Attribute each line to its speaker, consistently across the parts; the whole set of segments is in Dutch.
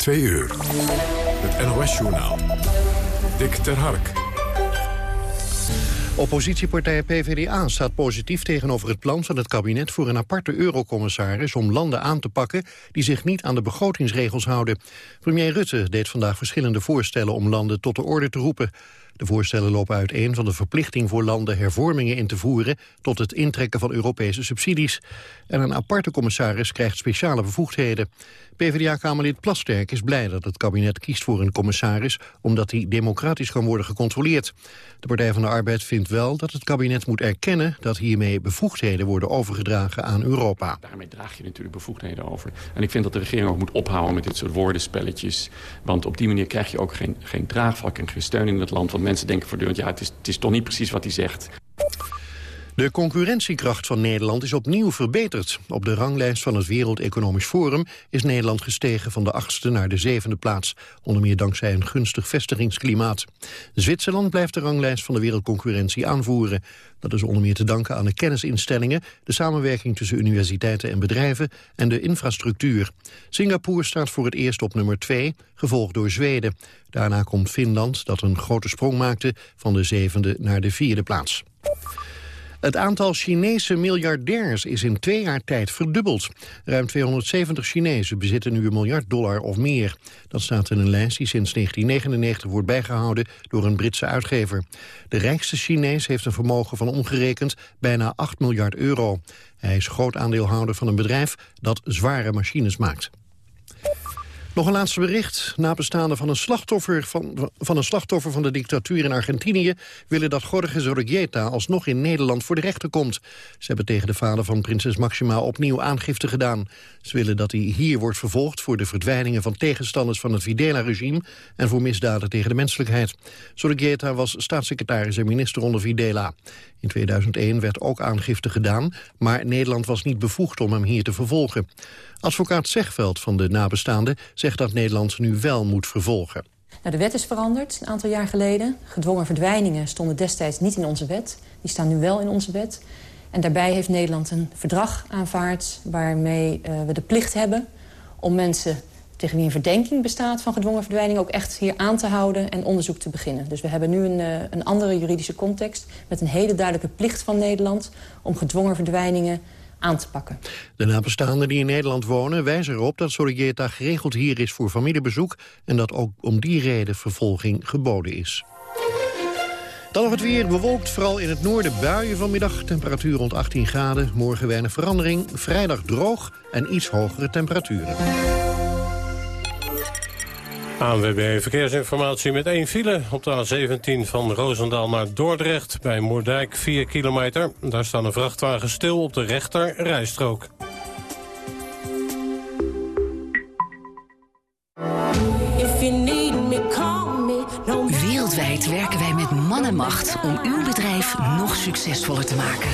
Speaker 1: Twee uur. Het NOS-journaal. Dick ter Hark.
Speaker 2: Oppositiepartij PvdA staat positief tegenover het plan van het kabinet voor een aparte eurocommissaris om landen aan te pakken die zich niet aan de begrotingsregels houden. Premier Rutte deed vandaag verschillende voorstellen om landen tot de orde te roepen. De voorstellen lopen uiteen van de verplichting voor landen hervormingen in te voeren tot het intrekken van Europese subsidies. En een aparte commissaris krijgt speciale bevoegdheden. PvdA-kamerlid Plasterk is blij dat het kabinet kiest voor een commissaris omdat hij democratisch kan worden gecontroleerd. De Partij van de Arbeid vindt wel dat het kabinet moet erkennen dat hiermee bevoegdheden worden overgedragen aan Europa.
Speaker 3: Daarmee draag je natuurlijk bevoegdheden over. En ik vind dat de regering ook moet ophouden met dit soort woordenspelletjes. Want op die manier krijg je ook geen, geen draagvlak en geen steun in het land. Mensen denken voortdurend, ja, het is, het is toch niet precies wat hij zegt.
Speaker 2: De concurrentiekracht van Nederland is opnieuw verbeterd. Op de ranglijst van het Wereld Economisch Forum is Nederland gestegen van de achtste naar de zevende plaats. Onder meer dankzij een gunstig vestigingsklimaat. Zwitserland blijft de ranglijst van de wereldconcurrentie aanvoeren. Dat is onder meer te danken aan de kennisinstellingen, de samenwerking tussen universiteiten en bedrijven en de infrastructuur. Singapore staat voor het eerst op nummer 2, gevolgd door Zweden. Daarna komt Finland, dat een grote sprong maakte van de zevende naar de vierde plaats. Het aantal Chinese miljardairs is in twee jaar tijd verdubbeld. Ruim 270 Chinezen bezitten nu een miljard dollar of meer. Dat staat in een lijst die sinds 1999 wordt bijgehouden door een Britse uitgever. De rijkste Chinees heeft een vermogen van omgerekend bijna 8 miljard euro. Hij is groot aandeelhouder van een bedrijf dat zware machines maakt. Nog een laatste bericht. Nabestaanden van een slachtoffer van, van een slachtoffer van de dictatuur in Argentinië... willen dat Jorge Zorreguieta alsnog in Nederland voor de rechter komt. Ze hebben tegen de vader van prinses Maxima opnieuw aangifte gedaan. Ze willen dat hij hier wordt vervolgd voor de verdwijningen van tegenstanders van het Videla-regime... en voor misdaden tegen de menselijkheid. Zorreguieta was staatssecretaris en minister onder Videla. In 2001 werd ook aangifte gedaan, maar Nederland was niet bevoegd om hem hier te vervolgen. Advocaat Zegveld van de nabestaanden zegt dat Nederland nu wel moet vervolgen.
Speaker 4: Nou, de wet is veranderd een aantal jaar geleden. Gedwongen verdwijningen stonden destijds niet in onze wet. Die staan nu wel in onze wet. En daarbij heeft Nederland een verdrag aanvaard... waarmee uh, we de plicht hebben om mensen tegen wie een verdenking bestaat van gedwongen verdwijning... ook echt hier aan te houden en onderzoek te beginnen. Dus we hebben nu een, uh, een andere juridische context... met een hele duidelijke plicht van Nederland om gedwongen verdwijningen aan te pakken.
Speaker 2: De nabestaanden die in Nederland wonen wijzen erop dat Solidarità geregeld hier is voor familiebezoek... en dat ook om die reden vervolging geboden is. Dan nog het weer, bewolkt, vooral in het noorden buien vanmiddag. Temperatuur rond 18 graden, morgen weinig verandering. Vrijdag droog en iets hogere temperaturen.
Speaker 5: ANWB Verkeersinformatie met één file op de A17 van Roosendaal naar Dordrecht... bij Moerdijk 4 kilometer. Daar staan een vrachtwagen stil op de rechter rijstrook.
Speaker 6: Wereldwijd werken wij met man en macht om uw bedrijf nog succesvoller te maken.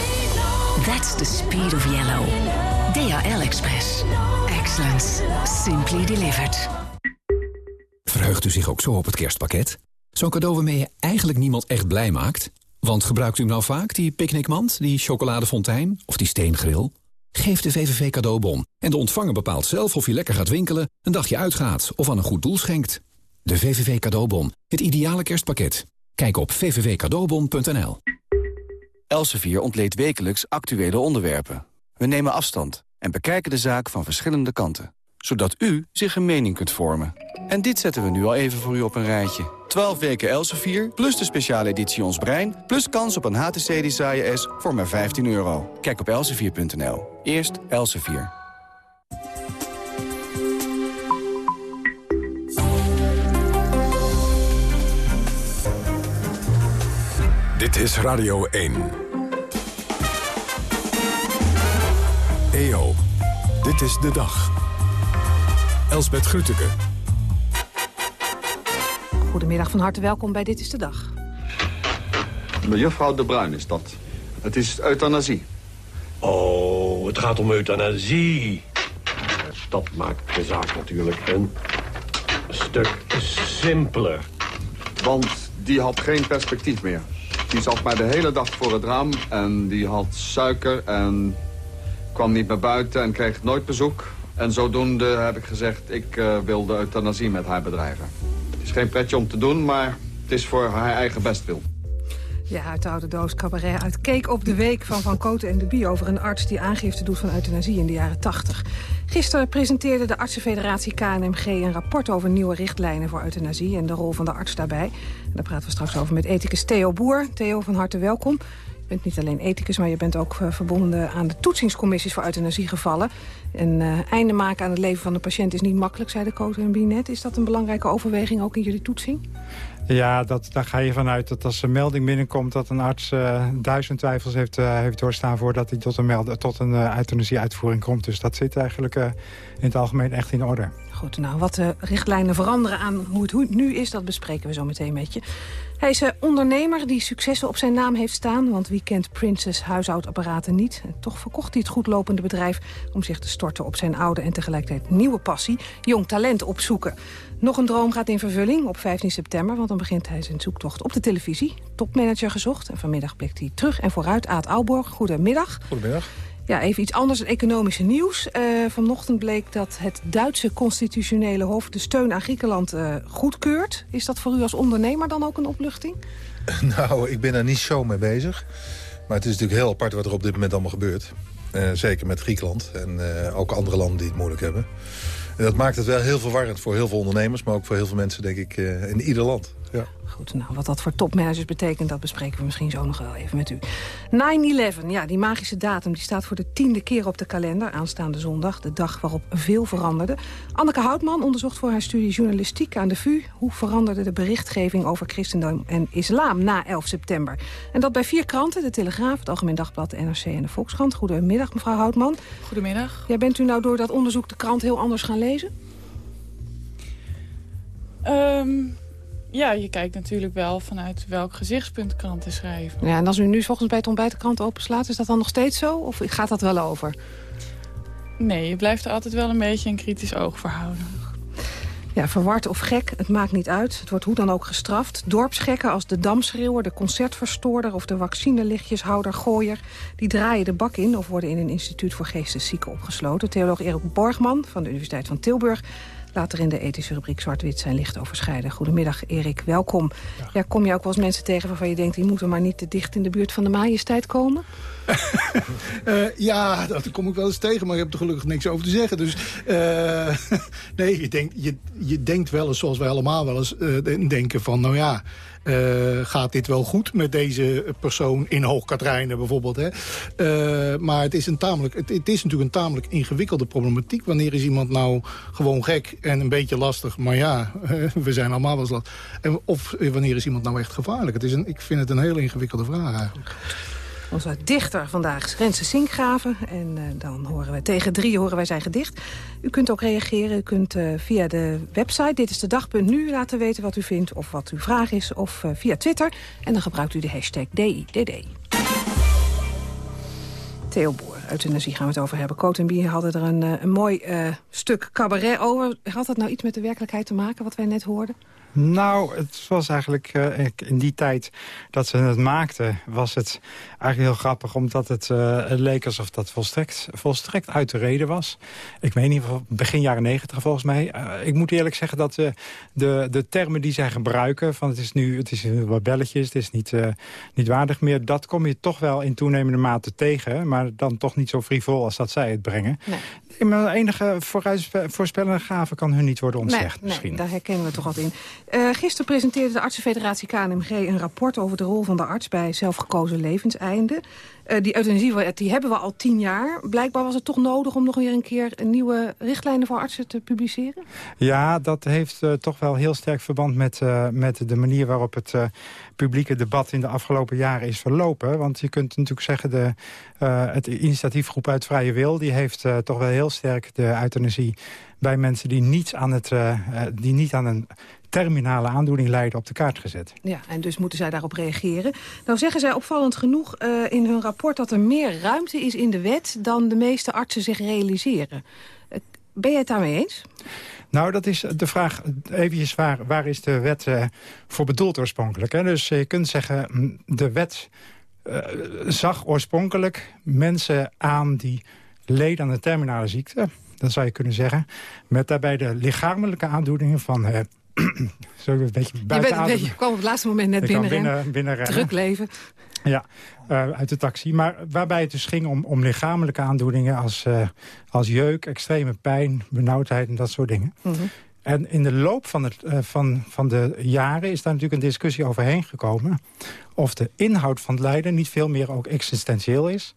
Speaker 6: That's the speed of yellow. DHL Express. Excellence. Simply delivered.
Speaker 7: Verheugt u zich ook zo op het kerstpakket? Zo'n cadeau waarmee je eigenlijk niemand echt blij maakt? Want gebruikt u nou vaak, die picknickmand, die chocoladefontein of die steengril? Geef de VVV cadeaubon en de ontvanger bepaalt zelf of je lekker gaat winkelen, een dagje uitgaat of aan een goed doel schenkt. De VVV cadeaubon, het ideale kerstpakket. Kijk op vvvcadeaubon.nl.
Speaker 8: Elsevier ontleedt wekelijks actuele onderwerpen. We nemen afstand en bekijken de zaak van verschillende kanten zodat u zich een mening kunt vormen. En dit zetten we nu al even voor u op een rijtje. 12 weken Elsevier, plus de speciale editie Ons Brein... plus kans op een HTC Desire S voor maar 15 euro. Kijk op elsevier.nl. Eerst Elsevier.
Speaker 1: Dit is Radio 1. EO, dit is de dag. Elsbeth Grütke.
Speaker 9: Goedemiddag, van harte welkom bij Dit is de Dag.
Speaker 10: Mevrouw De Bruin is dat. Het is euthanasie.
Speaker 11: Oh, het gaat om euthanasie. Dat maakt de zaak natuurlijk een stuk simpeler.
Speaker 10: Want die had geen perspectief meer. Die zat maar de hele dag voor het raam en die had suiker en kwam niet meer buiten en kreeg nooit bezoek. En zodoende heb ik gezegd, ik uh, wil de euthanasie met haar bedrijven. Het is geen pretje om te doen, maar het is voor haar eigen bestwil.
Speaker 9: Ja, uit de oude doos cabaret uit Keek op de Week van Van Koten en de Bie... over een arts die aangifte doet van euthanasie in de jaren 80. Gisteren presenteerde de artsenfederatie KNMG een rapport over nieuwe richtlijnen voor euthanasie... en de rol van de arts daarbij. Daar praten we straks over met ethicus Theo Boer. Theo, van harte welkom. Bent niet alleen ethicus, maar je bent ook uh, verbonden aan de toetsingscommissies voor euthanasiegevallen. Een uh, einde maken aan het leven van de patiënt is niet makkelijk, zei de Koten en Bie net. Is dat een belangrijke overweging ook in jullie toetsing?
Speaker 12: Ja, dat, daar ga je vanuit dat als een melding binnenkomt... dat een arts uh, duizend twijfels heeft, heeft doorstaan... voordat hij tot een, meld, tot een euthanasie-uitvoering komt. Dus dat zit eigenlijk in het algemeen echt in orde.
Speaker 9: Goed, nou, wat de richtlijnen veranderen aan hoe het, nu is... dat bespreken we zo meteen met je. Hij is een ondernemer die successen op zijn naam heeft staan... want wie kent Princess huishoudapparaten niet? En toch verkocht hij het goedlopende bedrijf... om zich te storten op zijn oude en tegelijkertijd nieuwe passie... jong talent opzoeken. Nog een droom gaat in vervulling op 15 september... want dan begint hij zijn zoektocht op de televisie. Topmanager gezocht en vanmiddag blikt hij terug en vooruit. Aad Aalborg, goedemiddag.
Speaker 13: Goedemiddag.
Speaker 9: Ja, even iets anders, economische nieuws. Uh, vanochtend bleek dat het Duitse constitutionele hof de steun aan Griekenland uh, goedkeurt. Is dat voor u als ondernemer dan ook een opluchting?
Speaker 13: Nou, ik ben daar niet zo mee bezig. Maar het is natuurlijk heel apart wat er op dit moment allemaal gebeurt. Uh, zeker met Griekenland en ook andere landen die het moeilijk hebben. En dat maakt het wel heel verwarrend voor heel veel ondernemers... maar ook voor heel veel mensen, denk ik, in ieder land. Ja.
Speaker 9: Goed, nou, wat dat voor topmanagers betekent... dat bespreken we misschien zo nog wel even met u. 9-11, ja, die magische datum die staat voor de tiende keer op de kalender... aanstaande zondag, de dag waarop veel veranderde. Anneke Houtman onderzocht voor haar studie journalistiek aan de VU... hoe veranderde de berichtgeving over christendom en islam na 11 september. En dat bij vier kranten, de Telegraaf, het Algemeen Dagblad, de NRC en de Volkskrant. Goedemiddag, mevrouw Houtman.
Speaker 14: Goedemiddag.
Speaker 9: Ja, bent u nou door dat onderzoek de krant heel anders gaan lezen?
Speaker 14: Um... Ja, je kijkt natuurlijk wel vanuit welk gezichtspunt kranten schrijven.
Speaker 9: Ja, en als u nu volgens bij het ontbijt de krant openslaat, is dat dan nog steeds zo? Of gaat dat wel over?
Speaker 14: Nee, je blijft er altijd wel een beetje een kritisch oog voor houden.
Speaker 9: Ja, verward of gek, het maakt niet uit. Het wordt hoe dan ook gestraft. Dorpsgekken als de damschreeuwer, de concertverstoorder... of de vaccinelichtjeshouder, gooier... die draaien de bak in of worden in een instituut voor geesteszieken opgesloten. Theoloog Erik Borgman van de Universiteit van Tilburg Later in de ethische rubriek Zwart-Wit zijn licht overschrijden. Goedemiddag, Erik, welkom. Ja. kom je ook wel eens mensen tegen waarvan je denkt... die moeten maar niet te dicht in de buurt van de majesteit komen?
Speaker 15: uh, ja, dat kom ik wel eens tegen, maar ik heb er gelukkig niks over te zeggen. Dus uh, nee, je denkt, je, je denkt wel eens, zoals wij allemaal wel eens uh, denken van... nou ja, uh, gaat dit wel goed met deze persoon in Hoogkatrijnen bijvoorbeeld. Hè? Uh, maar het is, een tamelijk, het, is natuurlijk een tamelijk ingewikkelde problematiek. Wanneer is iemand nou gewoon gek en een beetje lastig? Maar ja, we zijn allemaal wel eens. En of wanneer is iemand nou echt gevaarlijk? Het is een, ik vind het een hele ingewikkelde vraag eigenlijk.
Speaker 9: Onze dichter vandaag is Renze Sinkgraven. En uh, dan horen we tegen drie horen wij zijn gedicht. U kunt ook reageren. U kunt uh, via de website dit is de dag.nu laten weten wat u vindt... of wat uw vraag is, of uh, via Twitter. En dan gebruikt u de hashtag DIDD. Theo Boer, euthanasie gaan we het over hebben. Coat en Bier hadden er een, een mooi stuk cabaret over. Had dat nou iets met de werkelijkheid te maken, wat wij net hoorden?
Speaker 12: Nou, het was eigenlijk uh, in die tijd dat ze het maakten... was het eigenlijk heel grappig, omdat het, het leek alsof dat volstrekt, volstrekt uit de reden was. Ik weet niet, begin jaren negentig volgens mij. Uh, ik moet eerlijk zeggen dat de, de termen die zij gebruiken... van het is nu het is wat belletjes, het is niet, niet waardig meer... dat kom je toch wel in toenemende mate tegen... maar dan toch niet zo frivol als dat zij het brengen. Maar enige voorspellende gave kan hun niet worden ontzegd.
Speaker 9: Nee,
Speaker 12: misschien.
Speaker 9: Nee, daar herkennen we toch wat in. Uh, gisteren presenteerde de artsenfederatie KNMG een rapport over de rol van de arts bij zelfgekozen levenseinden. Uh, die euthanasie die hebben we al tien jaar. Blijkbaar was het toch nodig om nog weer een keer nieuwe richtlijnen voor artsen te publiceren?
Speaker 12: Ja, dat heeft uh, toch wel heel sterk verband met, met de manier waarop het publieke debat in de afgelopen jaren is verlopen. Want je kunt natuurlijk zeggen, de, het initiatiefgroep uit Vrije Wil... die heeft toch wel heel sterk de euthanasie bij mensen die niet aan, het, die niet aan een terminale aandoening lijden op de kaart gezet.
Speaker 9: Ja, en dus moeten zij daarop reageren. Nou zeggen zij opvallend genoeg uh, in hun rapport... dat er meer ruimte is in de wet dan de meeste artsen zich realiseren. Uh, ben je het daarmee eens?
Speaker 12: Nou, dat is de vraag, eventjes waar, waar is de wet uh, voor bedoeld oorspronkelijk? Hè? Dus je kunt zeggen, de wet zag oorspronkelijk mensen aan die leden aan de terminale ziekte dat zou je kunnen zeggen. Met daarbij de lichamelijke aandoeningen van... Zo een beetje buiten
Speaker 9: je, bent, je kwam op het laatste moment net binnen,
Speaker 12: binnen, binnen
Speaker 9: Druk leven.
Speaker 12: Ja, uh, uit de taxi. Maar waarbij het dus ging om, om lichamelijke aandoeningen... Als, uh, als jeuk, extreme pijn, benauwdheid en dat soort dingen. Mm -hmm. En in de loop van, het, uh, van, van de jaren is daar natuurlijk een discussie overheen gekomen... of de inhoud van het lijden niet veel meer ook existentieel is.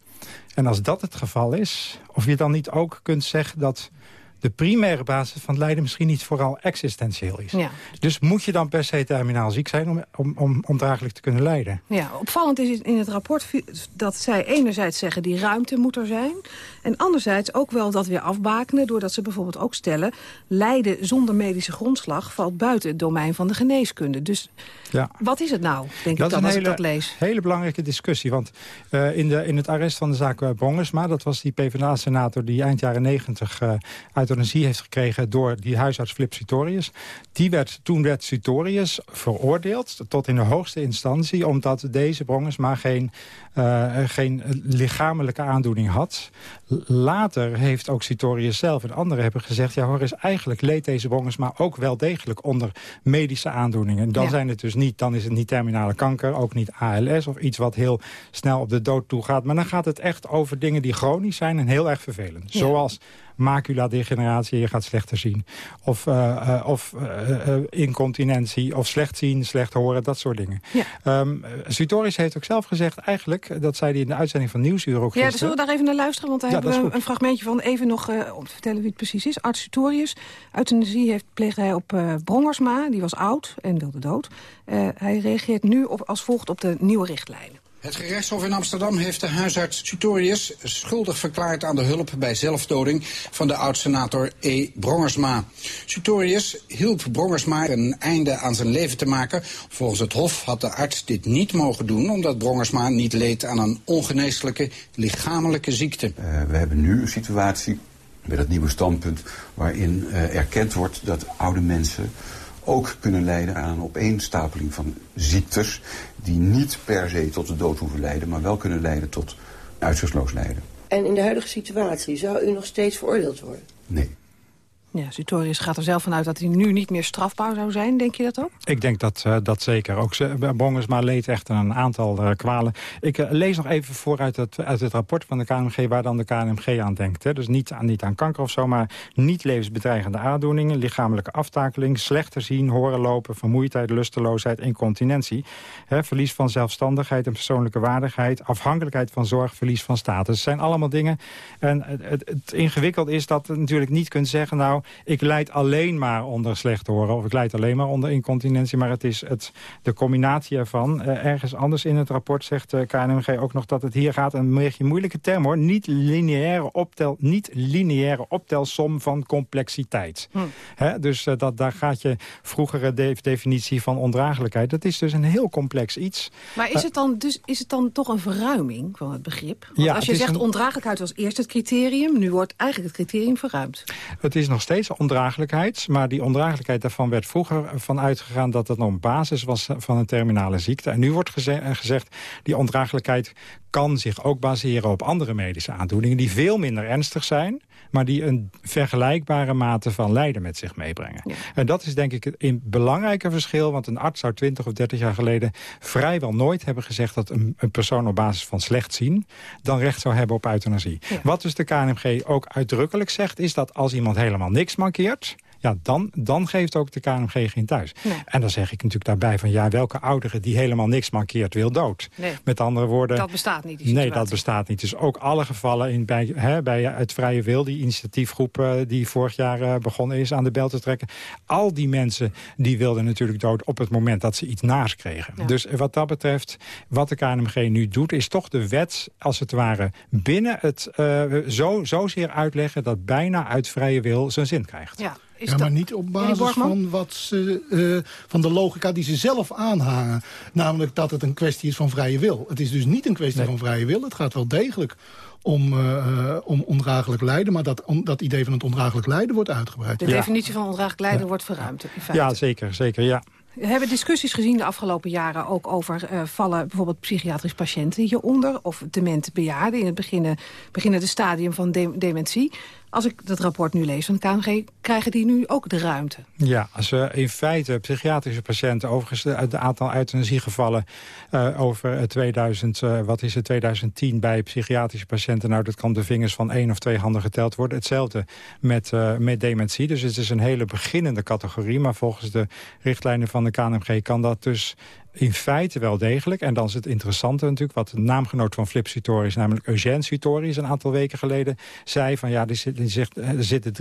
Speaker 12: En als dat het geval is, of je dan niet ook kunt zeggen dat de primaire basis van het lijden misschien niet vooral existentieel is. Ja. Dus moet je dan per se terminaal ziek zijn om, om, om, om draaglijk te kunnen lijden?
Speaker 9: Ja, opvallend is in het rapport dat zij enerzijds zeggen die ruimte moet er zijn... en anderzijds ook wel dat weer afbakenen... doordat ze bijvoorbeeld ook stellen... lijden zonder medische grondslag valt buiten het domein van de geneeskunde. Dus ja. wat is het nou, denk
Speaker 12: dat
Speaker 9: ik dan
Speaker 12: als
Speaker 9: hele, ik dat lees?
Speaker 12: hele belangrijke discussie. Want uh, in, de, in het arrest van de zaak uh, Brongersma... dat was die PvdA-senator die eind jaren negentig... Uh, euthanasie heeft gekregen door die huisarts Flip Sutorius. Die werd, toen werd Sutorius veroordeeld tot in de hoogste instantie... omdat deze Brongersma geen, uh, geen lichamelijke aandoening had. Later heeft ook Sutorius zelf en anderen hebben gezegd... ja hoor eens, eigenlijk leed deze Brongersma ook wel degelijk onder medische aandoeningen. Dan, ja. zijn het dus niet, dan is het niet terminale kanker, ook niet ALS... of iets wat heel snel op de dood toe gaat. Maar dan gaat het echt over dingen die chronisch zijn en heel erg vervelend. Ja. Zoals maculadegeneratie, je gaat slechter zien. Of, uh, uh, of uh, incontinentie, of slecht zien, slecht horen, dat soort dingen. Ja. Um, Sutoris heeft ook zelf gezegd, eigenlijk, dat zei hij in de uitzending van Nieuwsuur ook.
Speaker 9: Ja, zullen we daar even naar luisteren? Want daar ja, hebben we een fragmentje van, even nog om te vertellen wie het precies is. Arts Sutorius, euthanasie heeft, pleegde hij op Brongersma, die was oud en wilde dood. hij reageert nu op, als volgt op de nieuwe richtlijnen.
Speaker 16: Het gerechtshof in Amsterdam heeft de huisarts Sutorius schuldig verklaard aan de hulp bij zelfdoding van de oud-senator E. Brongersma. Sutorius hielp Brongersma een einde aan zijn leven te maken. Volgens het hof had de arts dit niet mogen doen omdat Brongersma niet leed aan een ongeneeslijke lichamelijke ziekte.
Speaker 17: Uh, we hebben nu een situatie met het nieuwe standpunt waarin uh, erkend wordt dat oude mensen ook kunnen leiden aan een opeenstapeling van ziektes... die niet per se tot de dood hoeven leiden... maar wel kunnen leiden tot uitzichtloos lijden.
Speaker 18: En in de huidige situatie zou u nog steeds veroordeeld worden?
Speaker 17: Nee.
Speaker 9: Ja, Sutorius gaat er zelf vanuit dat hij nu niet meer strafbaar zou zijn. Denk je dat ook?
Speaker 12: Ik denk dat, uh, dat zeker. Ook Bongersma leed echt een aantal uh, kwalen. Ik lees nog even voor uit het, uit het rapport van de KNMG... waar dan de KNMG aan denkt. Hè. Dus niet aan, niet aan kanker of zo, maar niet levensbedreigende aandoeningen... lichamelijke aftakeling, slechter zien, horen lopen... vermoeidheid, lusteloosheid, incontinentie. Hè, verlies van zelfstandigheid en persoonlijke waardigheid... afhankelijkheid van zorg, verlies van status. Het zijn allemaal dingen. En het, het, het ingewikkeld is dat je natuurlijk niet kunt zeggen... nou ik leid alleen maar onder slecht horen... of ik leid alleen maar onder incontinentie... maar het is het, de combinatie ervan. Uh, ergens anders in het rapport zegt uh, KNMG ook nog dat het hier gaat... een beetje moeilijke term hoor, niet lineaire, optel, niet lineaire optelsom van complexiteit. Hm. Hè? Dus uh, dat, daar gaat je vroegere de definitie van ondraaglijkheid. Dat is dus een heel complex iets.
Speaker 9: Maar is het dan, dus, is het dan toch een verruiming van het begrip? Want ja, als je zegt een... ondraaglijkheid was eerst het criterium... nu wordt eigenlijk het criterium verruimd.
Speaker 12: Het is nog steeds ondraaglijkheid. Maar die ondraaglijkheid daarvan werd vroeger van uitgegaan... dat nog een basis was van een terminale ziekte. En nu wordt geze gezegd, die ondraaglijkheid kan zich ook baseren op andere medische aandoeningen... die veel minder ernstig zijn maar die een vergelijkbare mate van lijden met zich meebrengen. Ja. En dat is denk ik een belangrijke verschil, want een arts zou 20 of 30 jaar geleden vrijwel nooit hebben gezegd dat een, een persoon op basis van slecht zien dan recht zou hebben op euthanasie. Ja. Wat dus de KNMG ook uitdrukkelijk zegt, is dat als iemand helemaal niks mankeert ja, dan, dan geeft ook de KNMG geen thuis. Nee. En dan zeg ik natuurlijk daarbij van... ja, welke oudere die helemaal niks mankeert wil dood.
Speaker 9: Nee.
Speaker 12: Met andere woorden...
Speaker 9: Dat bestaat niet,
Speaker 12: Nee, dat bestaat niet. Dus ook alle gevallen in, bij, hè, bij het Vrije Wil... die initiatiefgroep uh, die vorig jaar uh, begonnen is aan de bel te trekken... al die mensen die wilden natuurlijk dood op het moment dat ze iets naast kregen. Ja. Dus wat dat betreft, wat de KNMG nu doet... is toch de wet, als het ware, binnen het uh, zo, zozeer uitleggen... dat bijna uit vrije wil zijn zin krijgt.
Speaker 9: Ja.
Speaker 15: Is ja, maar niet op basis van, wat ze, uh, van de logica die ze zelf aanhangen. Namelijk dat het een kwestie is van vrije wil. Het is dus niet een kwestie nee. van vrije wil. Het gaat wel degelijk om, uh, om ondraaglijk lijden. Maar dat, om, dat idee van het ondraaglijk lijden wordt uitgebreid.
Speaker 9: De ja. definitie van ondraaglijk lijden ja. wordt verruimd. In feite.
Speaker 12: Ja, zeker. zeker ja.
Speaker 9: We hebben discussies gezien de afgelopen jaren ook over uh, vallen bijvoorbeeld psychiatrische patiënten hieronder of demente bejaarden in het beginnen, beginnende stadium van de dementie. Als ik dat rapport nu lees van KNG, krijgen die nu ook de ruimte?
Speaker 12: Ja, als we in feite psychiatrische patiënten... overigens het aantal euthanasiegevallen uh, over 2000... Uh, wat is het, 2010 bij psychiatrische patiënten... nou, dat kan de vingers van één of twee handen geteld worden. Hetzelfde met, met dementie. Dus het is een hele beginnende categorie. Maar volgens de richtlijnen van de KNMG kan dat dus in feite wel degelijk. En dan is het interessante natuurlijk, wat de naamgenoot van Flip Sutorius... namelijk Eugène Sutorius een aantal weken geleden zei... van ja, zegt, er zitten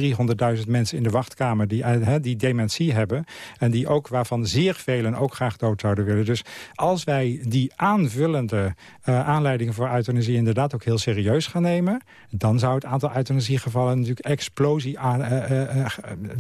Speaker 12: 300.000 mensen in de wachtkamer die, uh, die dementie hebben... en die ook, waarvan zeer velen ook graag dood zouden willen. Dus als wij die aanvullende uh, aanleidingen voor euthanasie... inderdaad ook heel serieus gaan nemen... dan zou het aantal euthanasiegevallen natuurlijk explosie aan,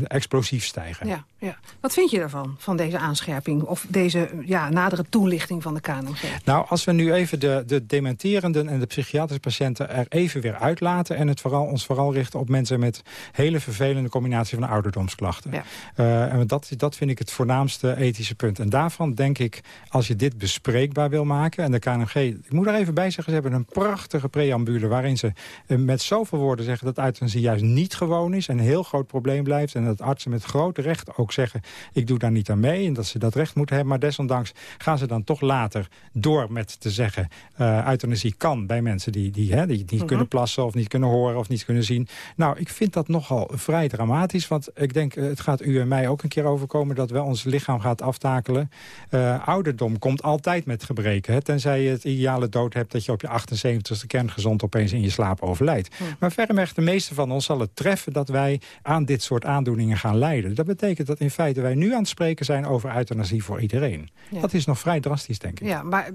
Speaker 12: explosief stijgen.
Speaker 9: Ja, ja. Wat vind je daarvan, van deze aanscherping? Of deze ja, nadere toelichting van de KNMG?
Speaker 12: Nou, als we nu even de, de dementerenden en de psychiatrische patiënten er even weer uitlaten... en het vooral, ons vooral richten op mensen met hele vervelende combinatie van ouderdomsklachten. Ja. Uh, en dat, dat vind ik het voornaamste ethische punt. En daarvan denk ik, als je dit bespreekbaar wil maken... en de KNMG, ik moet er even bij zeggen, ze hebben een prachtige preambule... waarin ze uh, met zoveel woorden zeggen dat euthanasie juist niet gewoon is... en een heel groot probleem blijft... en dat artsen met grote recht ook zeggen, ik doe daar niet aan mee... en dat ze dat recht moeten hebben, maar desondanks gaan ze dan toch later door met te zeggen... Uh, euthanasie kan bij mensen die, die, hè, die niet uh -huh. kunnen plassen... of niet kunnen horen of niet kunnen zien. Nou, ik vind dat nogal vrij dramatisch. Want ik denk, het gaat u en mij ook een keer overkomen... dat wel ons lichaam gaat aftakelen. Uh, ouderdom komt altijd met gebreken. Hè, tenzij je het ideale dood hebt... dat je op je 78ste kerngezond opeens in je slaap overlijdt. -huh. Maar verreweg de meeste van ons zal het treffen... dat wij aan dit soort aandoeningen gaan lijden. Dat betekent dat in feite wij nu aan het spreken zijn... over euthanasie voor iedereen. Ja. Dat is nog vrij drastisch, denk ik.
Speaker 9: Ja, maar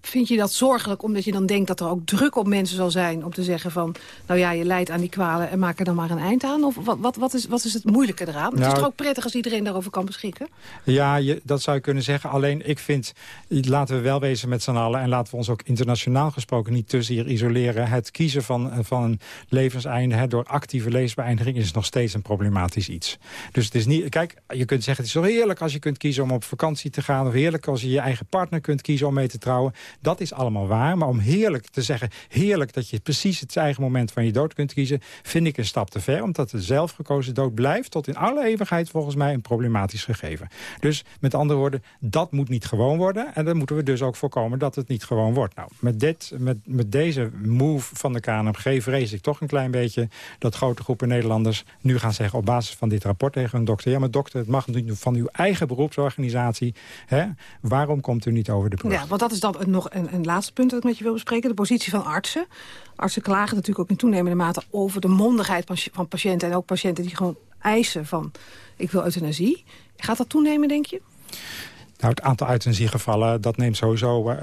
Speaker 9: vind je dat zorgelijk omdat je dan denkt dat er ook druk op mensen zal zijn... om te zeggen van, nou ja, je leidt aan die kwalen en maak er dan maar een eind aan? Of wat, wat, wat, is, wat is het moeilijke eraan? Nou, het is toch ook prettig als iedereen daarover kan beschikken?
Speaker 12: Ja, je, dat zou je kunnen zeggen. Alleen ik vind, laten we wel wezen met z'n allen... en laten we ons ook internationaal gesproken niet te zeer isoleren. Het kiezen van, van een levenseinde hè, door actieve levensbeëindiging... is nog steeds een problematisch iets. Dus het is niet... Kijk, je kunt zeggen, het is zo heerlijk als je kunt kiezen om op vakantie te gaan... of heerlijk als je je eigen partner kunt kiezen om mee te trouwen. Dat is allemaal waar. Maar om heerlijk te zeggen, heerlijk dat je precies het eigen moment van je dood kunt kiezen... vind ik een stap te ver. Omdat de zelfgekozen dood blijft tot in alle eeuwigheid volgens mij een problematisch gegeven. Dus met andere woorden, dat moet niet gewoon worden. En dan moeten we dus ook voorkomen dat het niet gewoon wordt. Nou, met, dit, met, met deze move van de KNMG vrees ik toch een klein beetje... dat grote groepen Nederlanders nu gaan zeggen op basis van dit rapport tegen een dokter... ja, maar dokter, het mag nu van uw eigen beroepsorganisatie... Hè, waarom komt u niet over de brug?
Speaker 9: Ja, want dat is dan nog een, een laatste punt dat ik met je wil bespreken. De positie van artsen. Artsen klagen natuurlijk ook in toenemende mate over de mondigheid van patiënten... en ook patiënten die gewoon eisen van ik wil euthanasie. Gaat dat toenemen, denk je?
Speaker 12: Nou, het aantal euthanasiegevallen, dat neemt sowieso uh,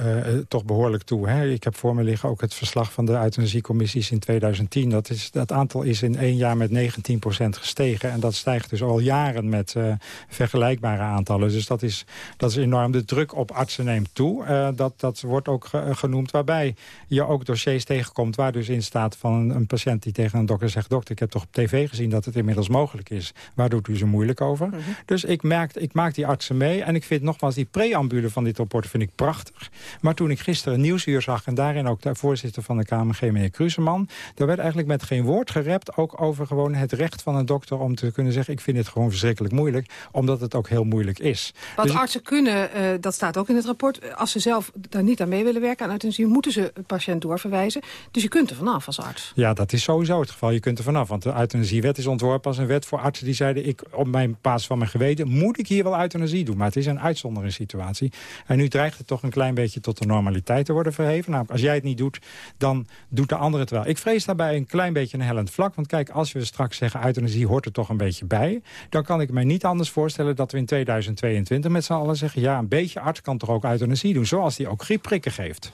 Speaker 12: toch behoorlijk toe. Hè? Ik heb voor me liggen ook het verslag van de euthanasiecommissies in 2010. Dat, is, dat aantal is in één jaar met 19% gestegen. En dat stijgt dus al jaren met uh, vergelijkbare aantallen. Dus dat is, dat is enorm. De druk op artsen neemt toe. Uh, dat, dat wordt ook ge genoemd. Waarbij je ook dossiers tegenkomt waar dus in staat van een, een, patiënt die tegen een dokter zegt... dokter, ik heb toch op tv gezien dat het inmiddels mogelijk is. Waar doet u zo moeilijk over? Mm -hmm. Dus ik, merk, ik maak die artsen mee en ik vind nog nogmaals, die preambule van dit rapport vind ik prachtig. Maar toen ik gisteren Nieuwsuur zag... en daarin ook de voorzitter van de KMG, meneer Kruseman... daar werd eigenlijk met geen woord gerept... ook over gewoon het recht van een dokter om te kunnen zeggen... ik vind het gewoon verschrikkelijk moeilijk, omdat het ook heel moeilijk is.
Speaker 9: Wat dus artsen kunnen, uh, dat staat ook in het rapport... als ze zelf daar niet aan mee willen werken aan euthanasie... moeten ze een patiënt doorverwijzen. Dus je kunt er vanaf als arts.
Speaker 12: Ja, dat is sowieso het geval. Je kunt er vanaf, want de euthanasiewet is ontworpen als een wet voor artsen... die zeiden, ik, op mijn basis van mijn geweten moet ik hier wel euthanasie doen. Maar het is een uitzondering situatie. En nu dreigt het toch een klein beetje tot de normaliteit te worden verheven. Namelijk, als jij het niet doet, dan doet de ander het wel. Ik vrees daarbij een klein beetje een hellend vlak. Want kijk, als we straks zeggen euthanasie hoort er toch een beetje bij... dan kan ik me niet anders voorstellen dat we in 2022 met z'n allen zeggen... ja, een beetje arts kan toch ook euthanasie doen, zoals die ook griepprikken geeft.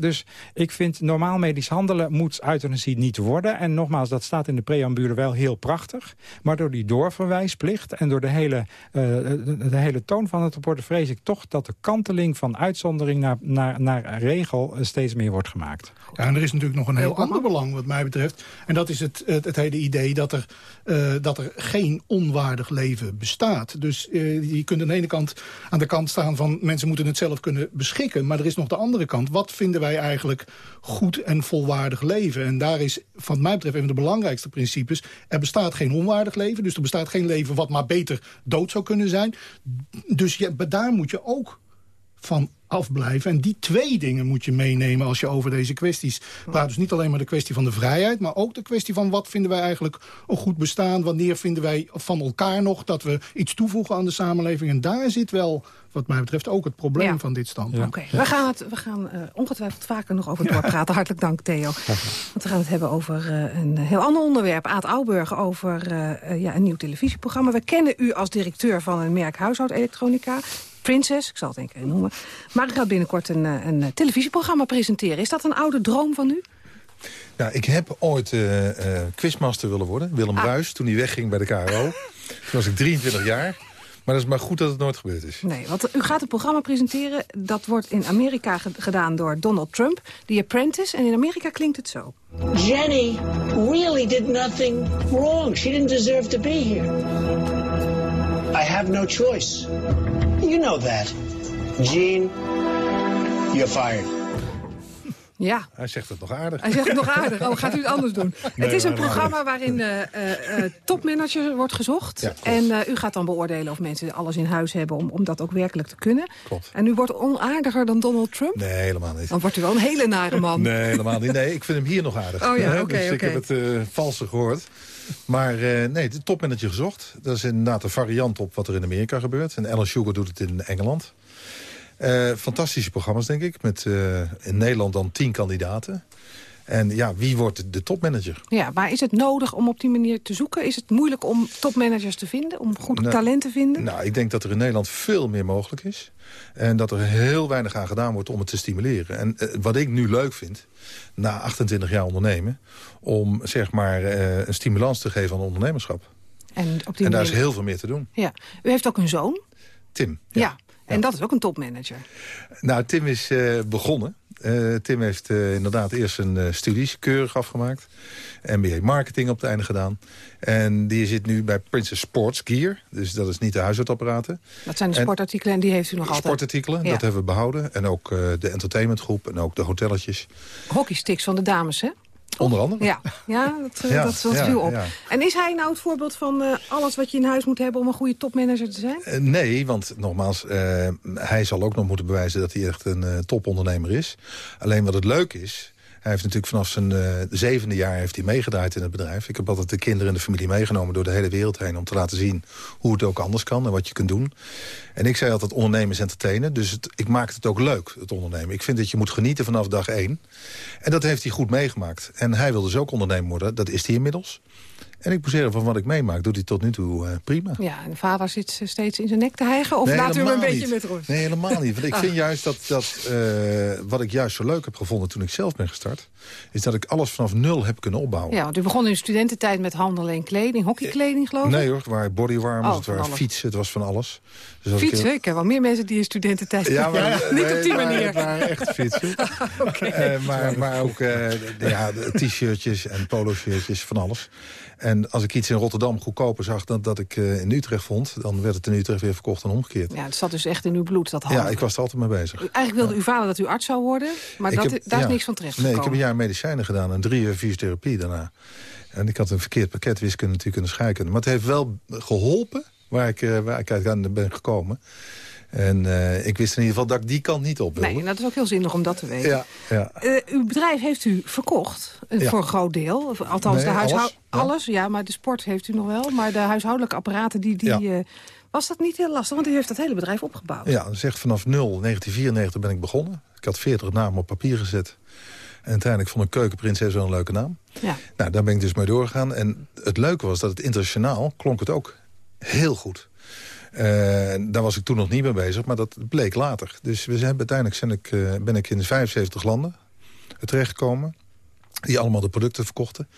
Speaker 12: Dus ik vind normaal medisch handelen moet euthanasie niet worden. En nogmaals, dat staat in de preambule wel heel prachtig. Maar door die doorverwijsplicht en door de hele, de, de hele toon van het rapport vrees ik toch dat de kanteling van uitzondering naar, naar, naar regel eh, steeds meer wordt gemaakt.
Speaker 15: Ja, en er is natuurlijk nog een heel ander belang wat mij betreft. En dat is het, het, hele idee dat er, uh, dat er geen onwaardig leven bestaat. Dus uh, je kunt aan de ene kant aan de kant staan van mensen moeten het zelf kunnen beschikken. Maar er is nog de andere kant. Wat vinden wij eigenlijk goed en volwaardig leven? En daar is van mij betreft een van de belangrijkste principes. Er bestaat geen onwaardig leven. Dus er bestaat geen leven wat maar beter dood zou kunnen zijn. Dus je, daar moet je ook van afblijven. En die twee dingen moet je meenemen als je over deze kwesties praat. Dus niet alleen maar de kwestie van de vrijheid... maar ook de kwestie van wat vinden wij eigenlijk een goed bestaan... wanneer vinden wij van elkaar nog dat we iets toevoegen aan de samenleving. En daar zit wel, wat mij betreft, ook het probleem
Speaker 9: ja.
Speaker 15: van dit standpunt.
Speaker 9: Oké, okay. we gaan, het, we gaan uh, ongetwijfeld vaker nog over doorpraten. Hartelijk dank, Theo. Want we gaan het hebben over uh, een heel ander onderwerp. Aad Auburg over uh, ja, een nieuw televisieprogramma. We kennen u als directeur van een merk huishoudelektronica. Princess, ik zal het één keer noemen. Maar u gaat binnenkort een, een televisieprogramma presenteren. Is dat een oude droom van u?
Speaker 13: Ja, ik heb ooit uh, uh, quizmaster willen worden. Willem ah. Ruijs, toen hij wegging bij de KRO. toen was ik 23 jaar. Maar dat is maar goed dat het nooit gebeurd is.
Speaker 9: Nee, want u gaat een programma presenteren... dat wordt in Amerika gedaan door Donald Trump, The Apprentice. En in Amerika klinkt het zo.
Speaker 19: Jenny really did nothing wrong. She didn't deserve to be here. I have no choice. You know that. Gene, you're fired.
Speaker 9: Ja.
Speaker 13: Hij zegt het nog aardig.
Speaker 9: Hij zegt het nog aardig. Oh, gaat u het anders doen? Nee, het is een programma waarin uh, uh, topmanager wordt gezocht. Ja, en uh, u gaat dan beoordelen of mensen alles in huis hebben... om, om dat ook werkelijk te kunnen.
Speaker 13: Klopt.
Speaker 9: En u wordt onaardiger dan Donald Trump?
Speaker 13: Nee, helemaal niet.
Speaker 9: Dan wordt u wel een hele nare man.
Speaker 13: nee, helemaal niet. Nee, ik vind hem hier nog aardig.
Speaker 9: Oh ja, oké,
Speaker 13: okay, dus
Speaker 9: okay.
Speaker 13: ik heb het valse gehoord. Maar nee, de topmanager gezocht. Dat is inderdaad een variant op wat er in Amerika gebeurt. En Alan Sugar doet het in Engeland. Uh, fantastische programma's, denk ik. Met uh, in Nederland dan tien kandidaten. En ja, wie wordt de topmanager?
Speaker 9: Ja, maar is het nodig om op die manier te zoeken? Is het moeilijk om topmanagers te vinden? Om goed nou, talent te vinden?
Speaker 13: Nou, ik denk dat er in Nederland veel meer mogelijk is. En dat er heel weinig aan gedaan wordt om het te stimuleren. En uh, wat ik nu leuk vind, na 28 jaar ondernemen... om zeg maar een stimulans te geven aan ondernemerschap.
Speaker 9: En, op die
Speaker 13: en daar
Speaker 9: manier...
Speaker 13: is heel veel meer te doen.
Speaker 9: Ja. U heeft ook een zoon?
Speaker 13: Tim.
Speaker 9: ja. ja. En dat is ook een topmanager.
Speaker 13: Nou, Tim is uh, begonnen. Uh, Tim heeft uh, inderdaad eerst zijn studies keurig afgemaakt. MBA Marketing op het einde gedaan. En die zit nu bij Princess Sports Gear. Dus dat is niet de huishoudsapparaten.
Speaker 9: Dat zijn de sportartikelen en die heeft u nog altijd?
Speaker 13: Sportartikelen, ja. dat hebben we behouden. En ook de entertainmentgroep en ook de hotelletjes.
Speaker 9: Hockeysticks van de dames, hè?
Speaker 13: Onder andere.
Speaker 9: Ja, ja dat, ja, dat, dat ja, viel op. Ja. En is hij nou het voorbeeld van uh, alles wat je in huis moet hebben... om een goede topmanager te zijn?
Speaker 13: Uh, nee, want nogmaals, uh, hij zal ook nog moeten bewijzen... dat hij echt een topondernemer is. Alleen wat het leuk is... Hij heeft natuurlijk vanaf zijn uh, zevende jaar heeft hij meegedraaid in het bedrijf. Ik heb altijd de kinderen en de familie meegenomen door de hele wereld heen... om te laten zien hoe het ook anders kan en wat je kunt doen. En ik zei altijd ondernemen entertainen. Dus ik maak het ook leuk, het ondernemen. Ik vind dat je moet genieten vanaf dag één. En dat heeft hij goed meegemaakt. En hij wil dus ook ondernemer worden. Dat is hij inmiddels. En ik moet zeggen, van wat ik meemaak, doet hij tot nu toe uh, prima.
Speaker 9: Ja, en de vader zit steeds in zijn nek te hijgen? Of nee, laat u hem een beetje met rust?
Speaker 13: Nee, helemaal niet. Want ik ah. vind juist dat, dat uh, wat ik juist zo leuk heb gevonden toen ik zelf ben gestart... is dat ik alles vanaf nul heb kunnen opbouwen.
Speaker 9: Ja, want u begon in studententijd met handelen en kleding. Hockeykleding, geloof ik?
Speaker 13: Nee hoor, het waren bodywarmers, oh, het waren fietsen, het was van alles.
Speaker 9: Dus fietsen? Ik, ik heb wel meer mensen die in studententijd...
Speaker 13: Ja, maar,
Speaker 9: ja, niet op die manier.
Speaker 13: Het waren echt fietsen.
Speaker 9: okay.
Speaker 13: uh, maar, maar ook ja, t-shirtjes en polo-shirtjes, van alles. En als ik iets in Rotterdam goedkoper zag dan dat ik uh, in Utrecht vond... dan werd het in Utrecht weer verkocht en omgekeerd.
Speaker 9: Ja, het zat dus echt in uw bloed, dat handelen.
Speaker 13: Ja, ik was er altijd mee bezig.
Speaker 9: Eigenlijk wilde
Speaker 13: ja.
Speaker 9: uw vader dat u arts zou worden, maar dat, heb, daar ja. is niks van terecht
Speaker 13: Nee, ik heb een jaar medicijnen gedaan en drie jaar fysiotherapie daarna. En ik had een verkeerd pakket wiskunde natuurlijk en scheikunde. Maar het heeft wel geholpen waar ik, uh, waar ik uit ben gekomen. En uh, ik wist in ieder geval dat ik die kant niet op wilde.
Speaker 9: Nee, dat is ook heel zinnig om dat te weten.
Speaker 13: Ja, ja.
Speaker 9: Uh, uw bedrijf heeft u verkocht, uh, ja. voor een groot deel. Althans,
Speaker 13: nee,
Speaker 9: de huishoud...
Speaker 13: alles,
Speaker 9: ja. alles, ja, maar de sport heeft u nog wel. Maar de huishoudelijke apparaten, die... die was dat niet heel lastig? Want u heeft dat hele bedrijf opgebouwd.
Speaker 13: Ja, echt vanaf 0, 1994 ben ik begonnen. Ik had 40 namen op papier gezet. En uiteindelijk vond ik Keukenprinses wel een leuke naam.
Speaker 9: Ja.
Speaker 13: Nou, daar ben ik dus mee doorgegaan. En het leuke was dat het internationaal klonk het ook heel goed. Uh, daar was ik toen nog niet mee bezig, maar dat bleek later. Dus we zijn, uiteindelijk zijn ik, uh, ben ik in 75 landen terechtgekomen... die allemaal de producten verkochten.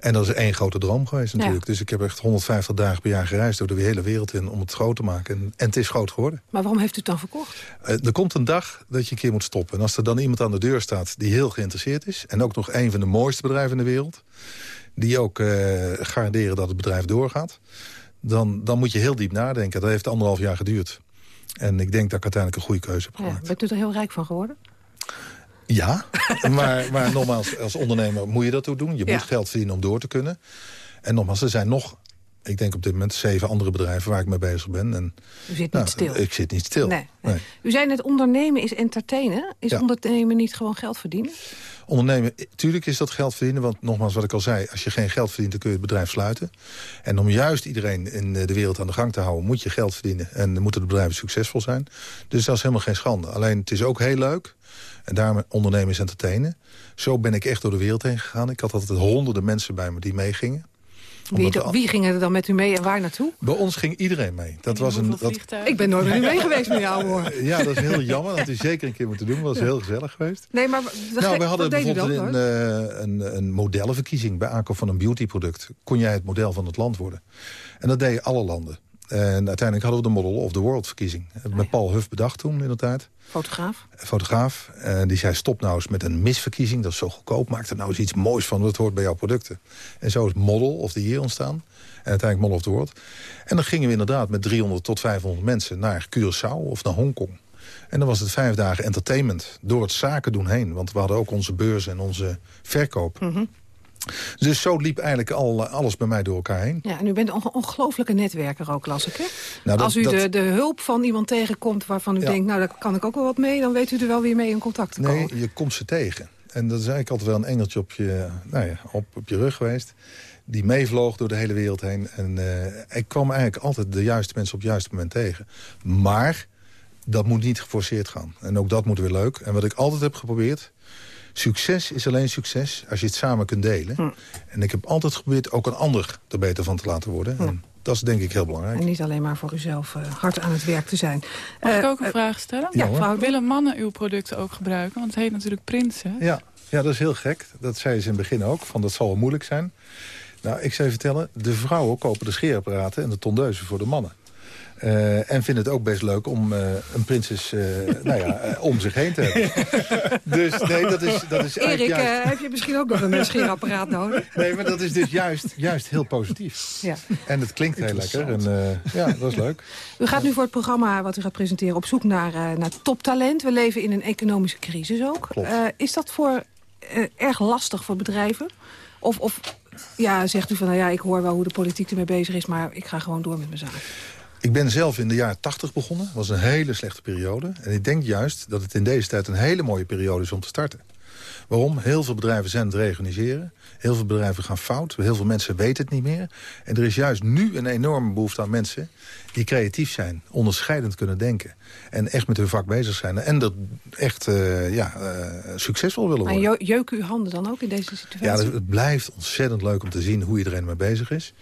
Speaker 13: En dat is één grote droom geweest natuurlijk. Dus ik heb echt 150 dagen per jaar gereisd door de hele wereld in... om het groot te maken. En, en het is groot geworden.
Speaker 9: Maar waarom heeft u het dan verkocht?
Speaker 13: Uh, er komt een dag dat je een keer moet stoppen. En als er dan iemand aan de deur staat die heel geïnteresseerd is... en ook nog een van de mooiste bedrijven in de wereld... die ook uh, garanderen dat het bedrijf doorgaat... Dan, dan moet je heel diep nadenken. Dat heeft anderhalf jaar geduurd. En ik denk dat ik uiteindelijk een goede keuze heb gemaakt.
Speaker 9: Ja, bent u er heel rijk van geworden?
Speaker 13: Ja, maar, maar nogmaals, als ondernemer moet je dat ook doen. Je
Speaker 9: Ja.
Speaker 13: moet geld verdienen om door te kunnen. En nogmaals, er zijn nog, ik denk op dit moment, zeven andere bedrijven waar ik mee bezig ben. En,
Speaker 9: U zit
Speaker 13: nou,
Speaker 9: niet stil.
Speaker 13: Ik zit niet stil.
Speaker 9: Nee.
Speaker 13: Nee.
Speaker 9: U zei net, ondernemen is entertainen. Is
Speaker 13: Ja.
Speaker 9: ondernemen niet gewoon geld verdienen?
Speaker 13: Ondernemen, tuurlijk is dat geld verdienen. Want nogmaals, wat ik al zei, als je geen geld verdient... dan kun je het bedrijf sluiten. En om juist iedereen in eh, de wereld aan de gang te houden... moet je geld verdienen en dan moeten de bedrijven succesvol zijn. Dus dat is helemaal geen schande. Alleen het is ook heel leuk. En daarom ondernemen is entertainen. Zo ben ik echt door de wereld heen gegaan. Ik had altijd honderden mensen bij me die meegingen.
Speaker 9: Wie,
Speaker 13: de-
Speaker 9: wie ging er dan met u mee en waar naartoe?
Speaker 13: Bij ons ging iedereen mee. Dat was een, dat,
Speaker 9: Ik ben nooit met u mee geweest met jou, hoor.
Speaker 13: ja, dat is heel jammer. Dat had u zeker een keer moeten doen. Dat was heel gezellig geweest.
Speaker 9: Nee, maar
Speaker 13: Nou, we hadden bijvoorbeeld een, eh, een, een modellenverkiezing bij aankoop van een beautyproduct. Kon jij het model van het land worden? En dat deden alle landen. En uiteindelijk hadden we de Model of the World verkiezing. Met Paul Huff bedacht toen in de tijd.
Speaker 9: Fotograaf?
Speaker 13: Fotograaf. En die zei stop nou eens met een misverkiezing. Dat is zo goedkoop. Maak er nou eens iets moois van. Dat hoort bij jouw producten. En zo is Model of the Year ontstaan. En uiteindelijk Model of the World. En dan gingen we inderdaad met 300 tot 500 mensen naar Curaçao of naar Hongkong. En dan was het vijf dagen entertainment door het zaken doen heen. Want we hadden ook onze beurs en onze verkoop.
Speaker 9: Mhm.
Speaker 13: Dus zo liep eigenlijk al, alles bij mij door elkaar heen.
Speaker 9: Ja, en u bent een ongelooflijke netwerker ook, las ik, hè?
Speaker 13: Nou, dat-
Speaker 9: Als u
Speaker 13: dat-
Speaker 9: de, de hulp van iemand tegenkomt waarvan u
Speaker 13: Ja.
Speaker 9: denkt... nou, daar kan ik ook wel wat mee, dan weet u er wel weer mee in contact te komen.
Speaker 13: Nee, je komt ze tegen. En dat is eigenlijk altijd wel een engeltje op je, nou ja, op, op je rug geweest. Die meevloog door de hele wereld heen. En eh, ik kwam eigenlijk altijd de juiste mensen op het juiste moment tegen. Maar dat moet niet geforceerd gaan. En ook dat moet weer leuk. En wat ik altijd heb geprobeerd... Succes is alleen succes als je het samen kunt delen.
Speaker 9: Hm.
Speaker 13: En ik heb altijd geprobeerd ook een ander er beter van te laten worden. En dat is denk ik heel belangrijk.
Speaker 9: En niet alleen maar voor uzelf eh, hard aan het werk te zijn.
Speaker 14: Mag ik
Speaker 9: Eh,
Speaker 14: ook een
Speaker 9: eh,
Speaker 14: vraag stellen?
Speaker 13: Ja,
Speaker 14: mevrouw. Willen mannen uw producten ook gebruiken? Want het heet natuurlijk Prinsen.
Speaker 13: Ja, ja, dat is heel gek. Dat zei ze in het begin ook, van dat zal wel moeilijk zijn. Nou, ik zou je vertellen, de vrouwen kopen de scheerapparaten en de tondeuzen voor de mannen. Eh, en vinden het ook best leuk om eh, een prinses eh, nou ja, om zich heen te hebben. dus nee, dat is, dat is eigenlijk
Speaker 9: Erik,
Speaker 13: juist...
Speaker 9: heb je misschien ook nog een scheerapparaat nodig?
Speaker 13: Nee, maar dat is dus juist, juist heel positief.
Speaker 9: Ja.
Speaker 13: En het klinkt heel lekker. En, eh, ja, dat is leuk.
Speaker 9: U gaat nu voor het programma wat u gaat presenteren op zoek naar, eh, naar toptalent. We leven in een economische crisis ook. Eh, is dat voor erg lastig voor bedrijven? Of, of ja, zegt u van, nou ja, ik hoor wel hoe de politiek ermee bezig is... maar ik ga gewoon door met mijn zaak.
Speaker 13: Ik ben zelf in de jaren 80 begonnen. Dat was een hele slechte periode. En ik denk juist dat het in deze tijd een hele mooie periode is om te starten. Waarom? Heel veel bedrijven zijn het reorganiseren. Heel veel bedrijven gaan fout. Heel veel mensen weten het niet meer. En er is juist nu een enorme behoefte aan mensen die creatief zijn. Onderscheidend kunnen denken. En echt met hun vak bezig zijn. En dat echt eh, ja, eh, succesvol willen
Speaker 9: Maar
Speaker 13: worden.
Speaker 9: jo- jeuken uw handen dan ook in deze situatie?
Speaker 13: Ja, dus het blijft ontzettend leuk om te zien hoe iedereen ermee bezig is.